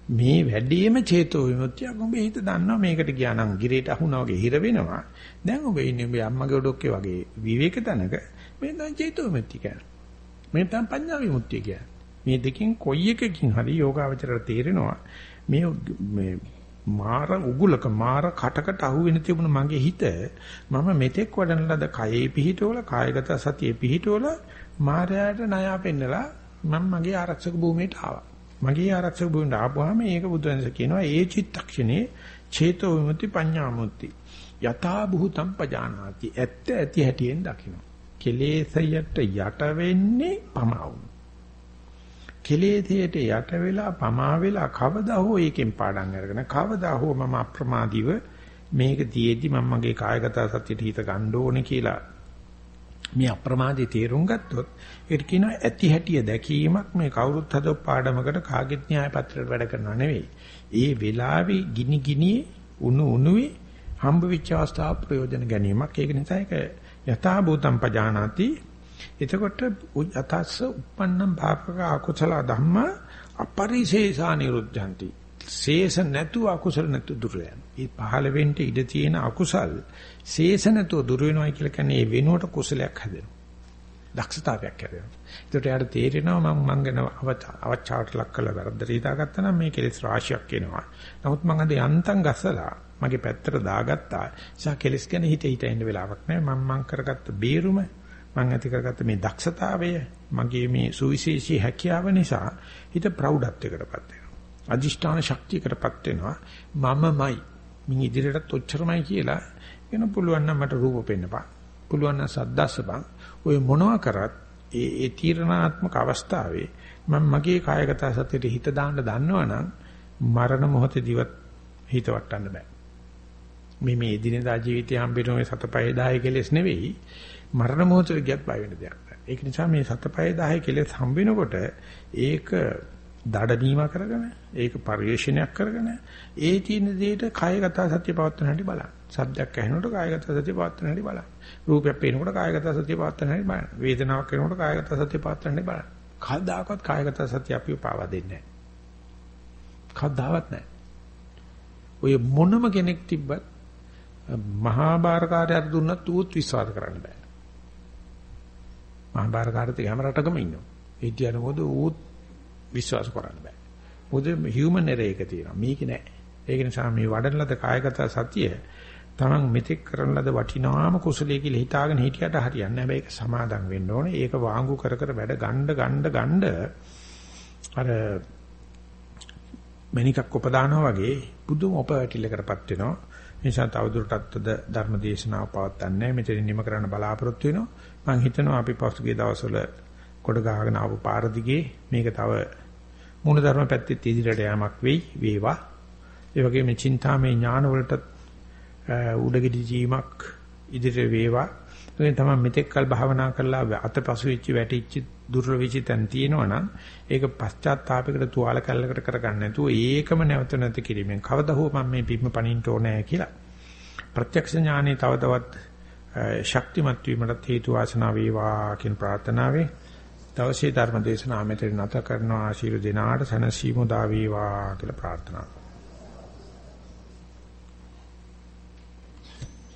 මේ වැඩිම චේතෝ විමුක්තියක් උඹ හිත දන්නවා. මේකට ගියා නම් ගිරේට අහුණා වගේ හිර වෙනවා. දැන් ඔබ ඉන්නේ ඔබ අම්මගේ ඔඩොක්කේ වගේ විවේක තැනක. මේ දැන් චේතෝ විමුක්තිය කියන්නේ. මේ දැන් පඤ්ඤා විමුක්තිය කියන්නේ. මේ දෙකෙන් කොයි එකකින් හරි යෝගාවචරයට තේරෙනවා. මේ මේ මාර උගුලක මාර කටකට අහු වෙන තිබුණ මගේ හිත මම මෙතෙක් වඩන ලද කයේ පිහිටවල කායගත සතියේ පිහිටවල මායයට ණය පෙන්නලා මම මගේ ආරක්ෂක භූමියට ආවා. මගේ ආරක්ෂක භූමියට ආපුවාම ඒක බුදුන්ස කියනවා ඒ චිත්තක්ෂණේ චේතෝ විමුක්ති පඤ්ඤා මුක්ති යථා භූතම් පජානාති. ඇත්ත ඇති හැටියෙන් දකින්න කෙලේසයට යට වෙන්නේ පමාවුන. කෙලේසයට යට වෙලා පමා වෙලා කවදා හෝ ඒකෙන් පාඩම් අරගෙන කවදා හෝ මම අප්‍රමාදීව මේක තියේදි මම මගේ කායගත සත්‍යයට හිත ගන්න ඕනේ කියලා මේ අප්‍රමාදේ තේරුම් ගත්තොත් ඒකට කියනවා ඇති හැටිය දැකීමක් මේ කවුරුත් හදව පාඩමකට කාගෙත් න්‍යාය පත්‍රයට වැඩ කරනව නෙවෙයි. ඒ වෙලාවේ ගිනි ගිනි උණු උණුවේ හම්බ වෙච්ච අවස්ථාව ප්‍රයෝජන ගැනීමක්. ඒක නිසා ඒක යථා භූතම් පජානාති. එතකොට යතස්ස uppannam භාපක අකුසල ධම්ම අපරිශේෂා නිරුද්ධಂತಿ. ශේෂ නැතුව අකුසල නැතු දුර යන. ඒ පහළ වෙන්න ඉඩ තියෙන අකුසල් ශේෂ නැතුව දුර වෙනවා කියලා කියන්නේ ඒ වෙනුවට කුසලයක් හැදෙනවා. දක්ෂතාවයක් හැදෙනවා. ඒකට යාට තේරෙනවා මම මං ගැන අවචාවට ලක් කළ වැරද්දට හිතාගත්තා නම් මේ කෙලෙස් රාශියක් එනවා. නමුත් මං අද යන්තම් ගස්සලා මගේ පැත්තට දාගත්තා. නිසා කෙලෙස් ගැන හිත හිත ඉන්න වෙලාවක් නැහැ. මම මං කරගත්ත බේරුම මං ඇති කරගත්ත මේ දක්ෂතාවය මගේ මේ සුවිශේෂී හැකියාව නිසා හිත ප්‍රෞಢත්වයකටපත් වෙනවා. අදිෂ්ඨාන ශක්තියකටපත් වෙනවා. මමමයි. මින් ඉදිරියටත් ඔච්චරමයි කියලා වෙන පුළුවන් නම් මට රූප පෙන්නපන්. පුළුවන් නම් සද්දස්සපන්. ඔය මොනවා කරත් ඒ ඒ තීරණාත්මක අවස්ථාවේ මම මගේ කායගත සතියට හිත දාන්න දන්නවනම් මරණ මොහොතේදීවත් හිත වටන්න බෑ. මේ මේ එදිනෙදා ජීවිතය හම්බෙන ඔය සතපය 10 කෙලෙස් නෙවෙයි මරණ මොහොතේ ගියත් බය වෙන දෙයක් නෑ. ඒක නිසා මේ සතපය 10 කෙලෙස් හම්බෙනකොට ඒක දඩමීම කරගෙන ඒක පරිශ්‍රණයක් කරගෙන ඒ තියෙන දෙයට කායගත සත්‍ය පවත්වන හැටි බලන්න. සබ්දයක් ඇහෙනකොට කායගත සත්‍ය පවත්වන හැටි බලන්න. රූපයක් පේනකොට කායගත සත්‍ය පවත්වන හැටි බලන්න. වේදනාවක් එනකොට කායගත සත්‍ය පවත්වන හැටි බලන්න. කවදාකවත් කායගත සත්‍ය අපිව පාවා දෙන්නේ නැහැ. කවදාවත් නැහැ. ඔය මොනම කෙනෙක් තිබ්බත් මහා බාරකාරයට දුන්නත් ඌත් විශ්වාස කරන්න බෑ. මහා බාරකාරයට හැම රටකම ඉන්නවා. ඒ කියන්නේ මොකද ඌත් විශ්වාස කරන්න බෑ. මොකද හියුමන් එරර් එක තියෙනවා. මේක නෑ. ඒක නිසා මේ වඩන ලද කායගත සතිය තමන් මෙතෙක් කරන ලද වටිනාම කුසලයේ කියලා හිතාගෙන හිටියට හරියන්නේ නැහැ. හැබැයි ඒක සමාදම් වෙන්න ඕනේ. ඒක වාංගු කර කර වැඩ ගණ්ඩ ගණ්ඩ ගණ්ඩ අර මණිකක් උපදානවා වගේ බුදුම උපවැටිලකටපත් වෙනවා. නිසා තවදුරටත් ධර්ම දේශනාව පවත්වන්නේ මෙතන නිම කරන්න බලාපොරොත්තු වෙනවා. මම හිතනවා අපි පසුගිය දවස්වල කොට ගහගෙන ආපු පාර දිගේ මේක තව මූල ධර්ම පැත්තේ ඉදිරියට යamak වෙයි වේවා. ඒ වගේම චින්තාමේ ඥාන වලට උඩගෙඩි ජීමක් ඉදිරියට වේවා. ඒ තමයි මෙතෙක් කල් භාවනා කරලා අතපසු වෙච්ච වැටිච්ච දුර්වවිචි තන් තියෙනවනම් ඒක පශ්චාත්තාපයකට තුවාල කැල්ලකට කරගන්න නැතුව ඒකම නැවත නැති කිරීමෙන් කවදා හෝ මම මේ බිම්ම පණින්න ඕනේ කියලා. ප්‍රත්‍යක්ෂ ඥානෙ තව තවත් ශක්තිමත් වීමට හේතු වාසනා වේවා කියන ප්‍රාර්ථනාවෙන් දවසේ ධර්ම දේශනාව මෙතන නැත කරනවා. ආශිර්වාද දෙනාට සනසීමු දා වේවා කියලා ප්‍රාර්ථනා කරනවා.